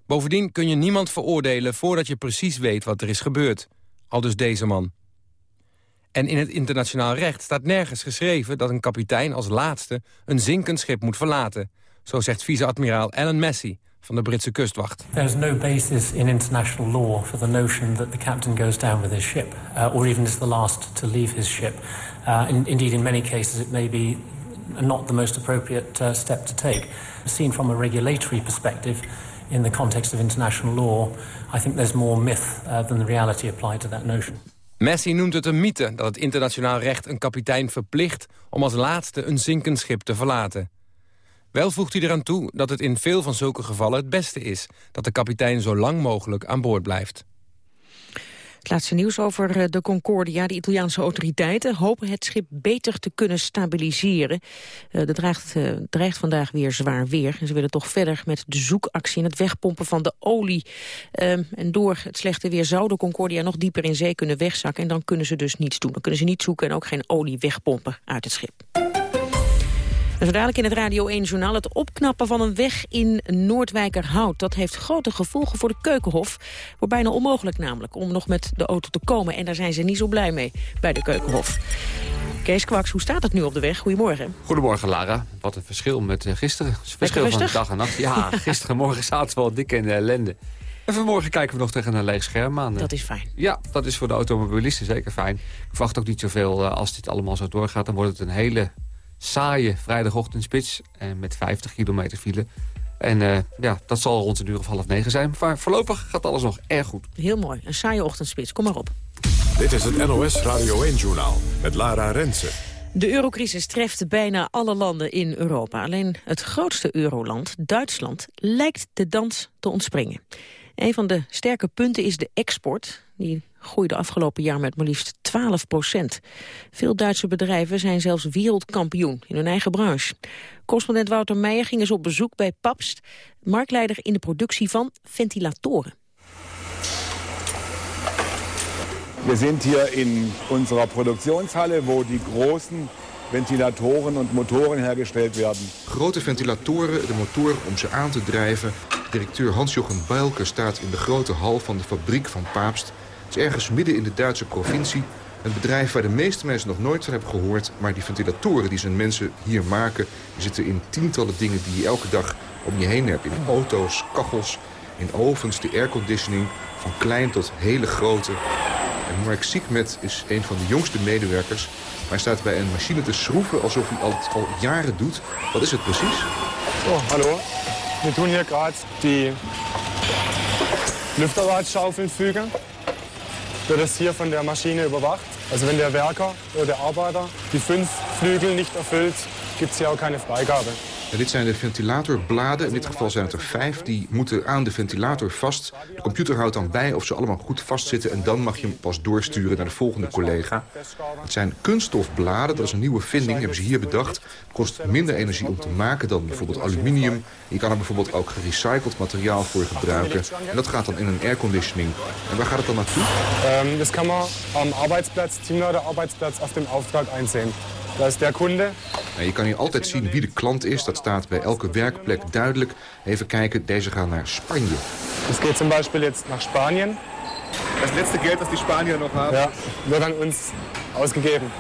Bovendien kun je niemand veroordelen voordat je precies weet wat er is gebeurd. Al dus deze man. En in het internationaal recht staat nergens geschreven dat een kapitein als laatste een zinkend schip moet verlaten. Zo zegt vice-admiraal Alan Massey van de Britse kustwacht. There's no basis in international law for the notion that the captain goes down with his ship, uh, or even is the last to leave his ship. Uh, in, indeed, in many cases it may be not the most appropriate uh, step to take. Seen from a regulatory perspective, in the context of international law, I think there's more myth uh, than the reality applied to that notion. Messi noemt het een mythe dat het internationaal recht een kapitein verplicht om als laatste een zinkend schip te verlaten. Wel voegt hij eraan toe dat het in veel van zulke gevallen het beste is dat de kapitein zo lang mogelijk aan boord blijft. Laatste nieuws over eh, de Concordia. De Italiaanse autoriteiten hopen het schip beter te kunnen stabiliseren. Er dreigt, uh, dreigt, vandaag weer zwaar weer. En ze willen toch verder met de zoekactie en het wegpompen van de olie. Uh, en door het slechte weer zou de Concordia nog dieper in zee kunnen wegzakken. En dan kunnen ze dus niets doen. Dan kunnen ze niet zoeken en ook geen olie wegpompen uit het schip. Zo dadelijk in het Radio 1-journaal het opknappen van een weg in Noordwijkerhout. Dat heeft grote gevolgen voor de Keukenhof. Wordt bijna onmogelijk namelijk om nog met de auto te komen. En daar zijn ze niet zo blij mee bij de Keukenhof. Kees Kwaks, hoe staat het nu op de weg? Goedemorgen. Goedemorgen, Lara. Wat een verschil met uh, gisteren. Verschil van dag en nacht. Ja, gisteren morgen zaten we al dik in de ellende. En vanmorgen kijken we nog tegen een leeg scherm aan. Dat is fijn. Ja, dat is voor de automobilisten zeker fijn. Ik verwacht ook niet zoveel uh, als dit allemaal zo doorgaat. Dan wordt het een hele saaie vrijdagochtendspits. En met 50 kilometer file. En uh, ja, dat zal rond een uur of half negen zijn. Maar voorlopig gaat alles nog erg goed. Heel mooi. Een saaie ochtendspits. Kom maar op. Dit is het NOS Radio 1-journaal met Lara Rensen. De eurocrisis treft bijna alle landen in Europa. Alleen het grootste euroland, Duitsland, lijkt de dans te ontspringen. Een van de sterke punten is de export. Die groeide afgelopen jaar met maar liefst 12 procent. Veel Duitse bedrijven zijn zelfs wereldkampioen in hun eigen branche. Correspondent Wouter Meijer ging eens op bezoek bij Papst... marktleider in de productie van ventilatoren. We zijn hier in onze Produktionshalle, waar die grote ventilatoren en motoren hergesteld werden. Grote ventilatoren, de motoren om ze aan te drijven. Directeur Hans-Jochen Builke staat in de grote hal van de fabriek van Paapst. Het is ergens midden in de Duitse provincie. Een bedrijf waar de meeste mensen nog nooit van hebben gehoord. Maar die ventilatoren die zijn mensen hier maken... zitten in tientallen dingen die je elke dag om je heen hebt. In auto's, kachels, in ovens, de airconditioning. Van klein tot hele grote. En Mark Siekmet is een van de jongste medewerkers. Maar hij staat bij een machine te schroeven alsof hij het al jaren doet. Wat is het precies? Oh, hallo. We doen hier gerade die Lüfterradschaufeln fügen. Wird das hier von der Maschine überwacht. Also wenn der Werker oder der Arbeiter die fünf Flügel nicht erfüllt, gibt es hier auch keine Freigabe. Dit zijn de ventilatorbladen. In dit geval zijn het er vijf. Die moeten aan de ventilator vast. De computer houdt dan bij of ze allemaal goed vastzitten... en dan mag je hem pas doorsturen naar de volgende collega. Het zijn kunststofbladen. Dat is een nieuwe vinding. hebben ze hier bedacht. Het kost minder energie om te maken dan bijvoorbeeld aluminium. Je kan er bijvoorbeeld ook gerecycled materiaal voor gebruiken. En dat gaat dan in een airconditioning. En waar gaat het dan naartoe? Um, das kann man am Arbeitsplatz, Teamleiter Arbeitsplatz auf dem Auftrag einsehen. Dat is de kunde. je kan hier altijd zien wie de klant is. Dat staat bij elke werkplek duidelijk. Even kijken, deze gaan naar Spanje. Het gaat zum Beispiel jetzt naar Spanje. Het laatste geld dat die Spanier nog hebben. Ja, wordt aan ons uitgegeven.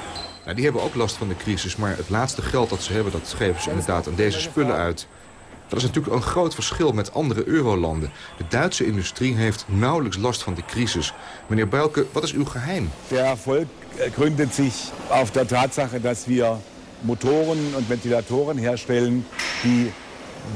Nou, die hebben ook last van de crisis, maar het laatste geld dat ze hebben... dat geven ze inderdaad aan deze spullen uit. Dat is natuurlijk een groot verschil met andere eurolanden. De Duitse industrie heeft nauwelijks last van de crisis. Meneer Builke, wat is uw geheim? De erfolg gründet zich op de Tatsache dat we motoren en ventilatoren herstellen die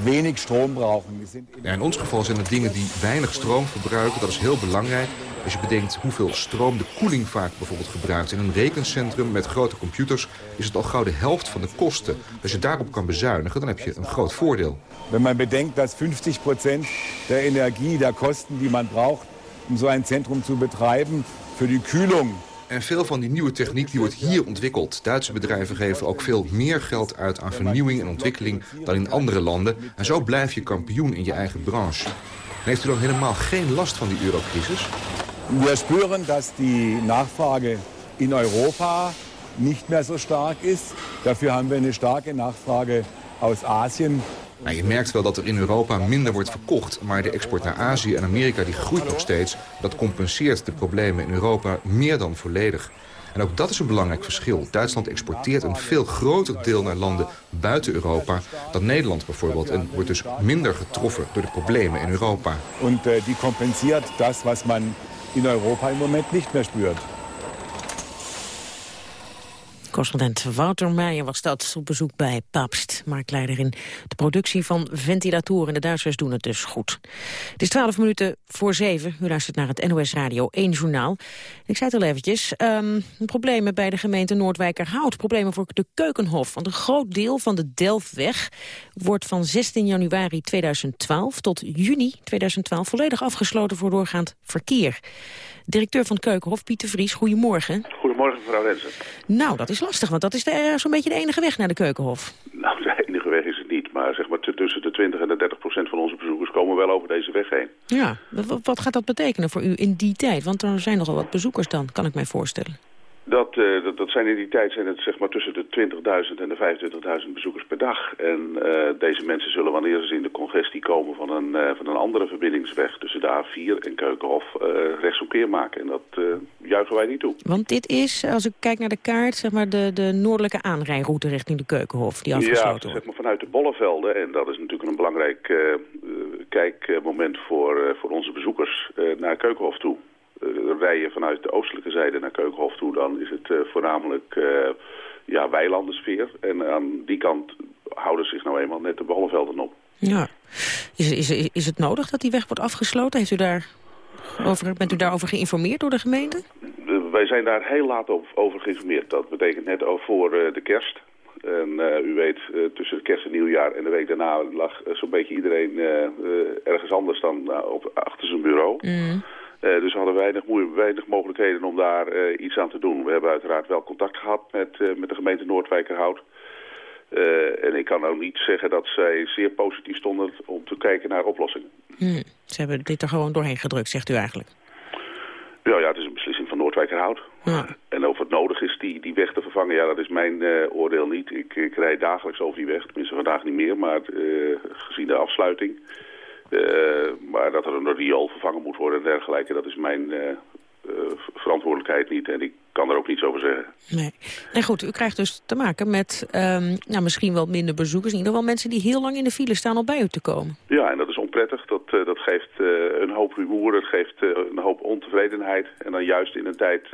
weinig stroom brauchen. Ja, in ons geval zijn het dingen die weinig stroom verbruiken. Dat is heel belangrijk. Als je bedenkt hoeveel stroom de koeling vaak bijvoorbeeld gebruikt... in een rekencentrum met grote computers is het al gauw de helft van de kosten. Als je daarop kan bezuinigen, dan heb je een groot voordeel. Wenn man bedenkt, dat 50 Prozent der Energie, der Kosten, die man braucht... om so ein Zentrum zu betreiben, für die Kühlung en veel van die nieuwe techniek die wordt hier ontwikkeld. Duitse bedrijven geven ook veel meer geld uit aan vernieuwing en ontwikkeling dan in andere landen. En zo blijf je kampioen in je eigen branche. En heeft u dan helemaal geen last van die eurocrisis? We spüren dat die Nachfrage in Europa niet meer zo sterk is. Dafür hebben we een sterke Nachfrage aus Asien. Nou, je merkt wel dat er in Europa minder wordt verkocht. Maar de export naar Azië en Amerika die groeit nog steeds. Dat compenseert de problemen in Europa meer dan volledig. En ook dat is een belangrijk verschil. Duitsland exporteert een veel groter deel naar landen buiten Europa dan Nederland bijvoorbeeld. En wordt dus minder getroffen door de problemen in Europa. En uh, die compenseert dat wat man in Europa im Moment niet meer spürt. Correspondent Wouter Meijer was dat op bezoek bij Papst, marktleider in de productie van ventilatoren. De Duitsers doen het dus goed. Het is twaalf minuten voor zeven. U luistert naar het NOS Radio 1 journaal. Ik zei het al eventjes, um, problemen bij de gemeente Noordwijkerhout. Problemen voor de Keukenhof. Want een groot deel van de Delftweg wordt van 16 januari 2012 tot juni 2012 volledig afgesloten voor doorgaand verkeer. Directeur van Keukenhof, Pieter Vries, goedemorgen. Goedemorgen, mevrouw Rensen. Nou, dat is lastig, want dat is zo'n beetje de enige weg naar de Keukenhof. Nou, de enige weg is het niet. Maar zeg maar tussen de 20 en de 30 procent van onze bezoekers komen wel over deze weg heen. Ja, wat gaat dat betekenen voor u in die tijd? Want er zijn nogal wat bezoekers dan, kan ik mij voorstellen. Dat, uh, dat, dat, zijn in die tijd zijn het zeg maar tussen de 20.000 en de 25.000 bezoekers per dag. En uh, deze mensen zullen wanneer ze in de congestie komen van een, uh, van een andere verbindingsweg tussen de A4 en Keukenhof rechtsomkeer maken. En dat juichen wij niet toe. Want dit is, als ik kijk naar de kaart, zeg maar de, de noordelijke aanrijroute richting de Keukenhof die afgesloten ja, zeg maar vanuit de Bollevelden. En dat is natuurlijk een belangrijk kijkmoment voor, voor onze bezoekers naar Keukenhof toe. Rij je vanuit de oostelijke zijde naar Keukenhof toe, dan is het voornamelijk ja, weilandensfeer. En aan die kant houden zich nou eenmaal net de ballenvelden op. Ja. Is, is, is het nodig dat die weg wordt afgesloten? Heeft u daar over, bent u daarover geïnformeerd door de gemeente? wij zijn daar heel laat over geïnformeerd. Dat betekent net voor de kerst. En uh, u weet, uh, tussen de kerst en nieuwjaar en de week daarna lag zo'n beetje iedereen ergens anders dan op, achter zijn bureau. Mm. Dus we hadden weinig, weinig mogelijkheden om daar iets aan te doen. We hebben uiteraard wel contact gehad met, met de gemeente Noordwijkerhout. En ik kan ook niet zeggen dat zij zeer positief stonden om te kijken naar oplossingen. Hmm. Ze hebben dit er gewoon doorheen gedrukt, zegt u eigenlijk? Ja, ja het is een beslissing van Noordwijkerhout. Ja. En of het nodig is die, die weg te vervangen, ja, dat is mijn oordeel niet. Ik, ik rijd dagelijks over die weg, tenminste vandaag niet meer, maar gezien de afsluiting. Maar dat er een riool vervangen moet worden en dergelijke, dat is mijn verantwoordelijkheid niet. En ik kan er ook niets over zeggen. Nee. En goed, u krijgt dus te maken met um, nou, misschien wel minder bezoekers. In ieder geval mensen die heel lang in de file staan om bij u te komen. Ja, en dat is onprettig. Dat, uh, dat geeft uh, een hoop rumoer, dat geeft uh, een hoop ontevredenheid. En dan juist in een tijd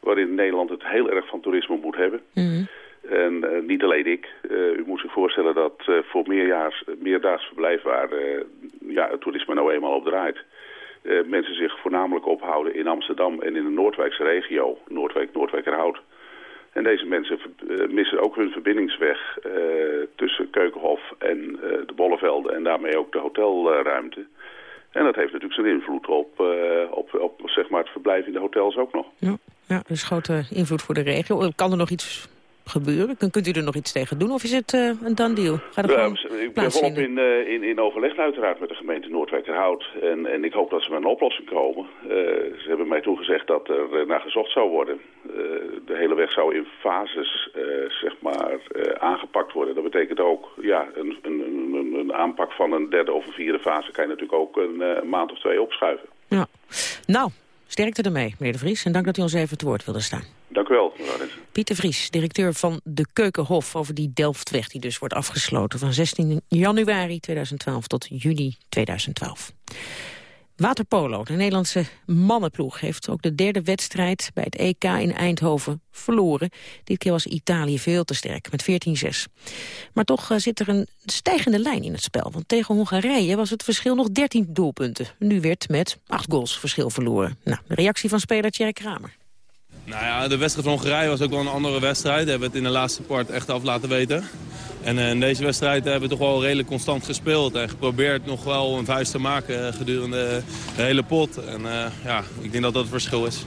waarin Nederland het heel erg van toerisme moet hebben. Mm. En niet alleen ik. u moet zich voorstellen dat voor meerjaars, meerdaags verblijf waar ja, het toerisme nou eenmaal op draait uh, mensen zich voornamelijk ophouden in Amsterdam en in de Noordwijkse regio, Noordwijk, Noordwijkerhout. En deze mensen uh, missen ook hun verbindingsweg uh, tussen Keukenhof en de Bollevelden en daarmee ook de hotelruimte. En dat heeft natuurlijk zijn invloed op, op, op zeg maar het verblijf in de hotels ook nog. Ja, ja dus grote invloed voor de regio. Kan er nog iets gebeuren? Kunt u er nog iets tegen doen of is het uh, een done deal? Ja, ik ben volop in, uh, in, in overleg uiteraard met de gemeente Noordwijkerhout. En, en ik hoop dat ze met een oplossing komen. Uh, ze hebben mij toegezegd dat er naar gezocht zou worden. de hele weg zou in fases zeg maar, aangepakt worden. Dat betekent ook ja, een, een, een, een, aanpak van een derde of een vierde fase... kan je natuurlijk ook een maand of twee opschuiven. Ja. Nou, sterkte ermee, meneer De Vries. En dank dat u ons even te woord wilde staan. Dank u wel. Pieter Vries, directeur van de Keukenhof over die Delftweg... die dus wordt afgesloten van 16 januari 2012 tot juni 2012. Waterpolo, de Nederlandse mannenploeg, heeft ook de derde wedstrijd bij het EK in Eindhoven verloren. Dit keer was Italië veel te sterk, met 14-6. Maar toch eh, zit er een stijgende lijn in het spel, want tegen Hongarije was het verschil nog 13 doelpunten. Nu werd met 8 goals verschil verloren. Nou, de reactie van speler Thierry Kramer. Nou ja, de wedstrijd van Hongarije was ook wel een andere wedstrijd. We hebben het in de laatste part echt af laten weten. En eh, in deze wedstrijd hebben we toch wel redelijk constant gespeeld. En geprobeerd nog wel een vuist te maken eh, gedurende de hele pot. En uh, ja, ik denk dat dat het verschil is.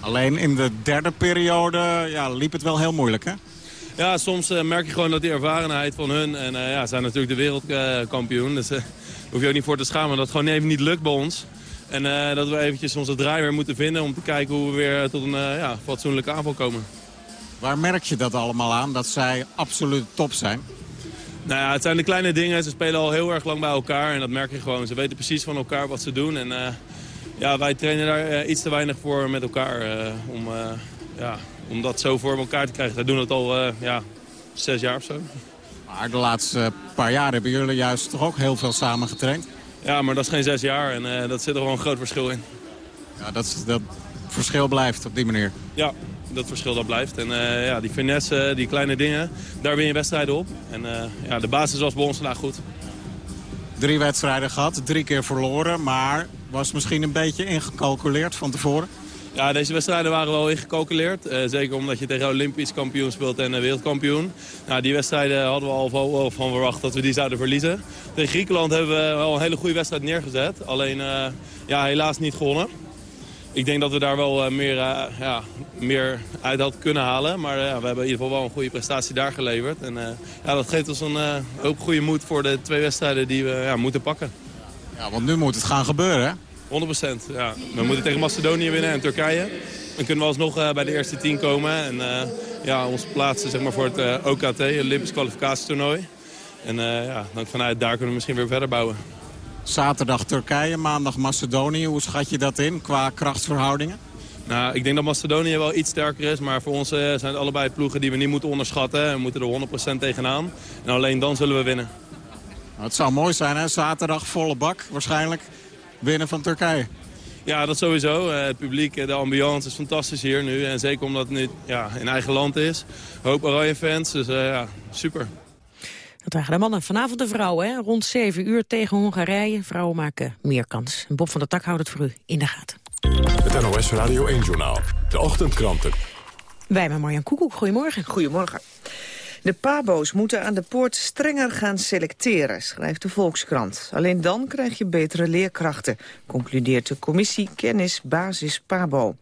Alleen in de derde periode ja, liep het wel heel moeilijk, hè? Ja, soms uh, merk je gewoon dat die ervarenheid van hun... en uh, ja, zijn natuurlijk de wereldkampioen. dus daar hoef je ook niet voor te schamen dat het gewoon even niet lukt bij ons. En uh, dat we eventjes onze draai weer moeten vinden om te kijken hoe we weer tot een uh, ja, fatsoenlijke aanval komen. Waar merk je dat allemaal aan, dat zij absoluut top zijn? Nou ja, het zijn de kleine dingen. Ze spelen al heel erg lang bij elkaar en dat merk je gewoon. Ze weten precies van elkaar wat ze doen. En uh, ja, wij trainen daar iets te weinig voor met elkaar om, ja, om dat zo voor elkaar te krijgen. Wij doen het al ja, zes jaar of zo. Maar de laatste paar jaar hebben jullie juist toch ook heel veel samen getraind? Ja, maar dat is geen zes jaar en uh, dat zit er gewoon een groot verschil in. Ja, dat, dat verschil blijft op die manier. Ja, dat verschil dat blijft. En uh, ja, die finesse, die kleine dingen, daar win je wedstrijden op. En uh, ja, de basis was bij ons vandaag goed. Drie wedstrijden gehad, drie keer verloren, maar was misschien een beetje ingecalculeerd van tevoren? Ja, deze wedstrijden waren wel ingecalculeerd. Uh, zeker omdat je tegen Olympisch kampioen speelt en uh, wereldkampioen. Nou, die wedstrijden hadden we al van verwacht dat we die zouden verliezen. Tegen Griekenland hebben we wel een hele goede wedstrijd neergezet. Alleen uh, ja, helaas niet gewonnen. Ik denk dat we daar wel meer, ja, meer uit hadden kunnen halen. Maar we hebben in ieder geval wel een goede prestatie daar geleverd. En ja, dat geeft ons een hoop goede moed voor de twee wedstrijden die we moeten pakken. Ja, want nu moet het gaan gebeuren, hè? 100 ja. We moeten tegen Macedonië winnen en Turkije. Dan kunnen we alsnog uh, bij de eerste tien komen. En uh, ja, ons plaatsen zeg maar, voor het uh, OKT, het Olympisch kwalificatietoernooi. En ja, dan vanuit daar kunnen we misschien weer verder bouwen. Zaterdag Turkije, maandag Macedonië. Hoe schat je dat in qua krachtsverhoudingen? Nou, ik denk dat Macedonië wel iets sterker is. Maar voor ons zijn het allebei ploegen die we niet moeten onderschatten. We moeten er 100% tegenaan. En alleen dan zullen we winnen. Nou, het zou mooi zijn, hè? Zaterdag volle bak waarschijnlijk. Winnen van Turkije. Ja, dat sowieso. Eh, het publiek, eh, de ambiance is fantastisch hier nu. En zeker omdat het nu ja, in eigen land is. Hoop oranje fans, dus uh, ja, super. Dat waren de mannen. Vanavond de vrouwen, hè? rond 7 uur tegen Hongarije. Vrouwen maken meer kans. En Bob van der Tak houdt het voor u in de gaten. Het NOS Radio 1-journaal. De ochtendkranten. Wij met Marjan Koekoek. Goedemorgen. Goedemorgen. De pabo's moeten aan de poort strenger gaan selecteren, schrijft de Volkskrant. Alleen dan krijg je betere leerkrachten, concludeert de commissie Kennis Basis Pabo.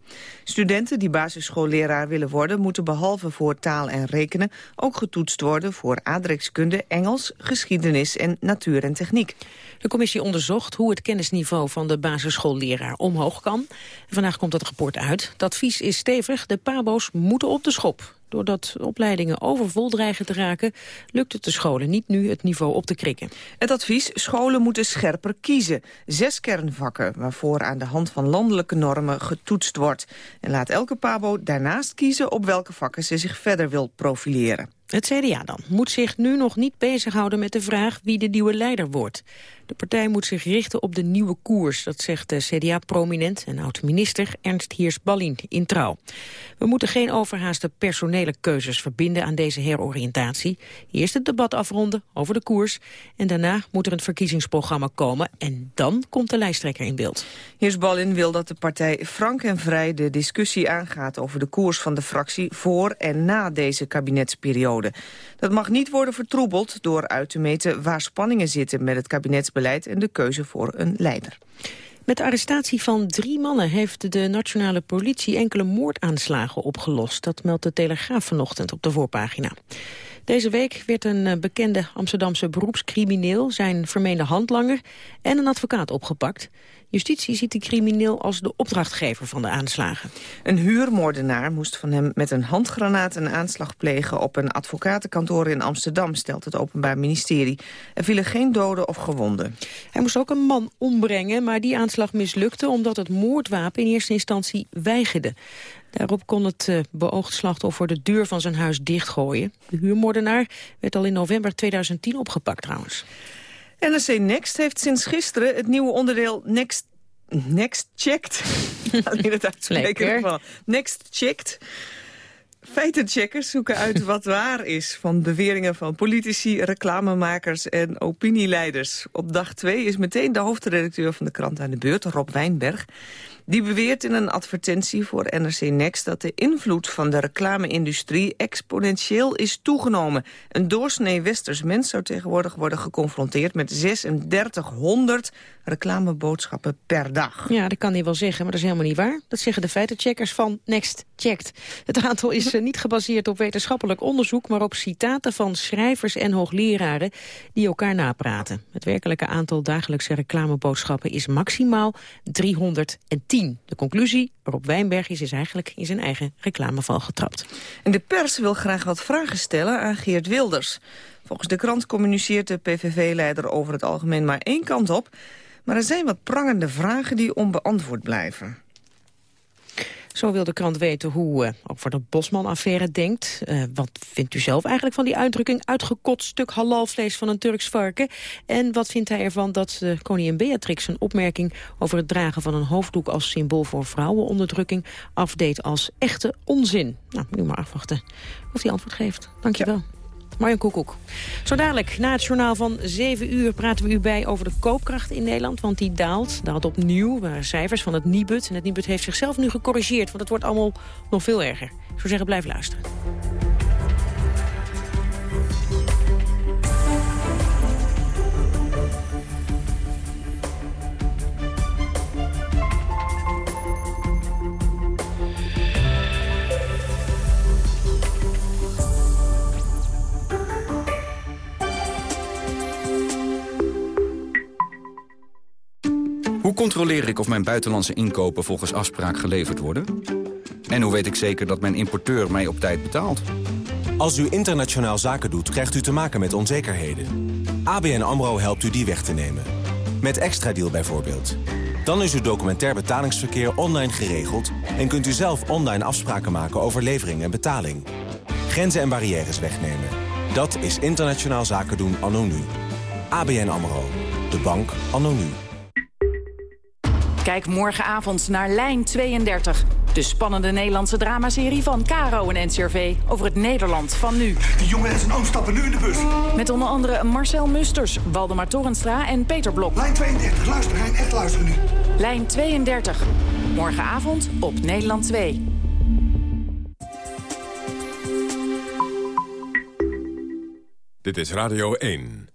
Studenten die basisschoolleraar willen worden... moeten behalve voor taal en rekenen ook getoetst worden... voor aardrijkskunde, Engels, geschiedenis en natuur en techniek. De commissie onderzocht hoe het kennisniveau van de basisschoolleraar omhoog kan. vandaag komt dat rapport uit. Het advies is stevig, de pabo's moeten op de schop. Doordat opleidingen overvol dreigen te raken... lukt het de scholen niet nu het niveau op te krikken. Het advies, scholen moeten scherper kiezen. Zes kernvakken waarvoor aan de hand van landelijke normen getoetst wordt. En laat elke pabo daarnaast kiezen op welke vakken ze zich verder wil profileren. Het CDA dan moet zich nu nog niet bezighouden met de vraag wie de nieuwe leider wordt. De partij moet zich richten op de nieuwe koers, dat zegt de CDA-prominent en oud-minister Ernst Hiers-Ballin in Trouw. We moeten geen overhaaste personele keuzes verbinden aan deze heroriëntatie. Eerst het debat afronden over de koers en daarna moet er een verkiezingsprogramma komen en dan komt de lijsttrekker in beeld. Hiers-Ballin wil dat de partij frank en vrij de discussie aangaat over de koers van de fractie voor en na deze kabinetsperiode. Dat mag niet worden vertroebeld door uit te meten waar spanningen zitten met het kabinetsbeleid en de keuze voor een leider. Met de arrestatie van drie mannen heeft de nationale politie enkele moordaanslagen opgelost. Dat meldt de Telegraaf vanochtend op de voorpagina. Deze week werd een eh, bekende Amsterdamse beroepscrimineel, zijn vermeende handlanger en een advocaat opgepakt. Justitie ziet de crimineel als de opdrachtgever van de aanslagen. Een huurmoordenaar moest van hem met een handgranaat een aanslag plegen op een advocatenkantoor in Amsterdam, stelt het Openbaar Ministerie. Er vielen geen doden of gewonden. Hij moest ook een man ombrengen, maar die aanslag mislukte omdat het moordwapen in eerste instantie weigerde. Daarop kon het uh, beoogd slachtoffer de deur van zijn huis dichtgooien. De huurmoordenaar werd al in november 2010 opgepakt trouwens. NRC Next heeft sinds gisteren het nieuwe onderdeel Next Next Checked. in het uitspreken van Next Checked. Feitencheckers zoeken uit wat waar is van beweringen van politici, reclamemakers en opinieleiders. Op dag 2 is meteen de hoofdredacteur van de krant aan de beurt, Rob Wijnberg. Die beweert in een advertentie voor NRC Next dat de invloed van de reclame-industrie exponentieel is toegenomen. Een doorsnee westers mens zou tegenwoordig worden geconfronteerd met 3600 reclameboodschappen per dag. Ja, dat kan hij wel zeggen, maar dat is helemaal niet waar. Dat zeggen de feitencheckers van Next Checked. Het aantal is eh, niet gebaseerd op wetenschappelijk onderzoek... maar op citaten van schrijvers en hoogleraren die elkaar napraten. Het werkelijke aantal dagelijkse reclameboodschappen is maximaal 310. De conclusie, Rob Wijnberg is, is eigenlijk in zijn eigen reclameval getrapt. En de pers wil graag wat vragen stellen aan Geert Wilders. Volgens de krant communiceert de PVV-leider over het algemeen maar één kant op... Maar er zijn wat prangende vragen die onbeantwoord blijven. Zo wil de krant weten hoe uh, over de Bosman-affaire denkt. Uh, wat vindt u zelf eigenlijk van die uitdrukking... uitgekot stuk halalvlees van een Turks varken? En wat vindt hij ervan dat uh, koningin Beatrix... een opmerking over het dragen van een hoofddoek... als symbool voor vrouwenonderdrukking afdeed als echte onzin? Nou, nu maar afwachten of hij antwoord geeft. Dank je wel. Marjan Koekoek. Zo dadelijk, na het journaal van 7 uur, praten we u bij over de koopkracht in Nederland. Want die daalt. Daalt opnieuw. waren cijfers van het Nibud. En het Nibud heeft zichzelf nu gecorrigeerd. Want het wordt allemaal nog veel erger. Ik zou zeggen, blijf luisteren. Hoe controleer ik of mijn buitenlandse inkopen volgens afspraak geleverd worden? En hoe weet ik zeker dat mijn importeur mij op tijd betaalt? Als u internationaal zaken doet, krijgt u te maken met onzekerheden. ABN AMRO helpt u die weg te nemen. Met Extra Deal bijvoorbeeld. Dan is uw documentair betalingsverkeer online geregeld... en kunt u zelf online afspraken maken over levering en betaling. Grenzen en barrières wegnemen. Dat is internationaal zaken doen anno nu. ABN AMRO. De bank anno nu. Kijk morgenavond naar Lijn 32. De spannende Nederlandse dramaserie van Caro en NCRV over het Nederland van nu. Die jongen en zijn oom stappen nu in de bus. Met onder andere Marcel Musters, Waldemar Torenstra en Peter Blok. Lijn 32, luister Rijn, echt luisteren nu. Lijn 32. Morgenavond op Nederland 2. Dit is Radio 1.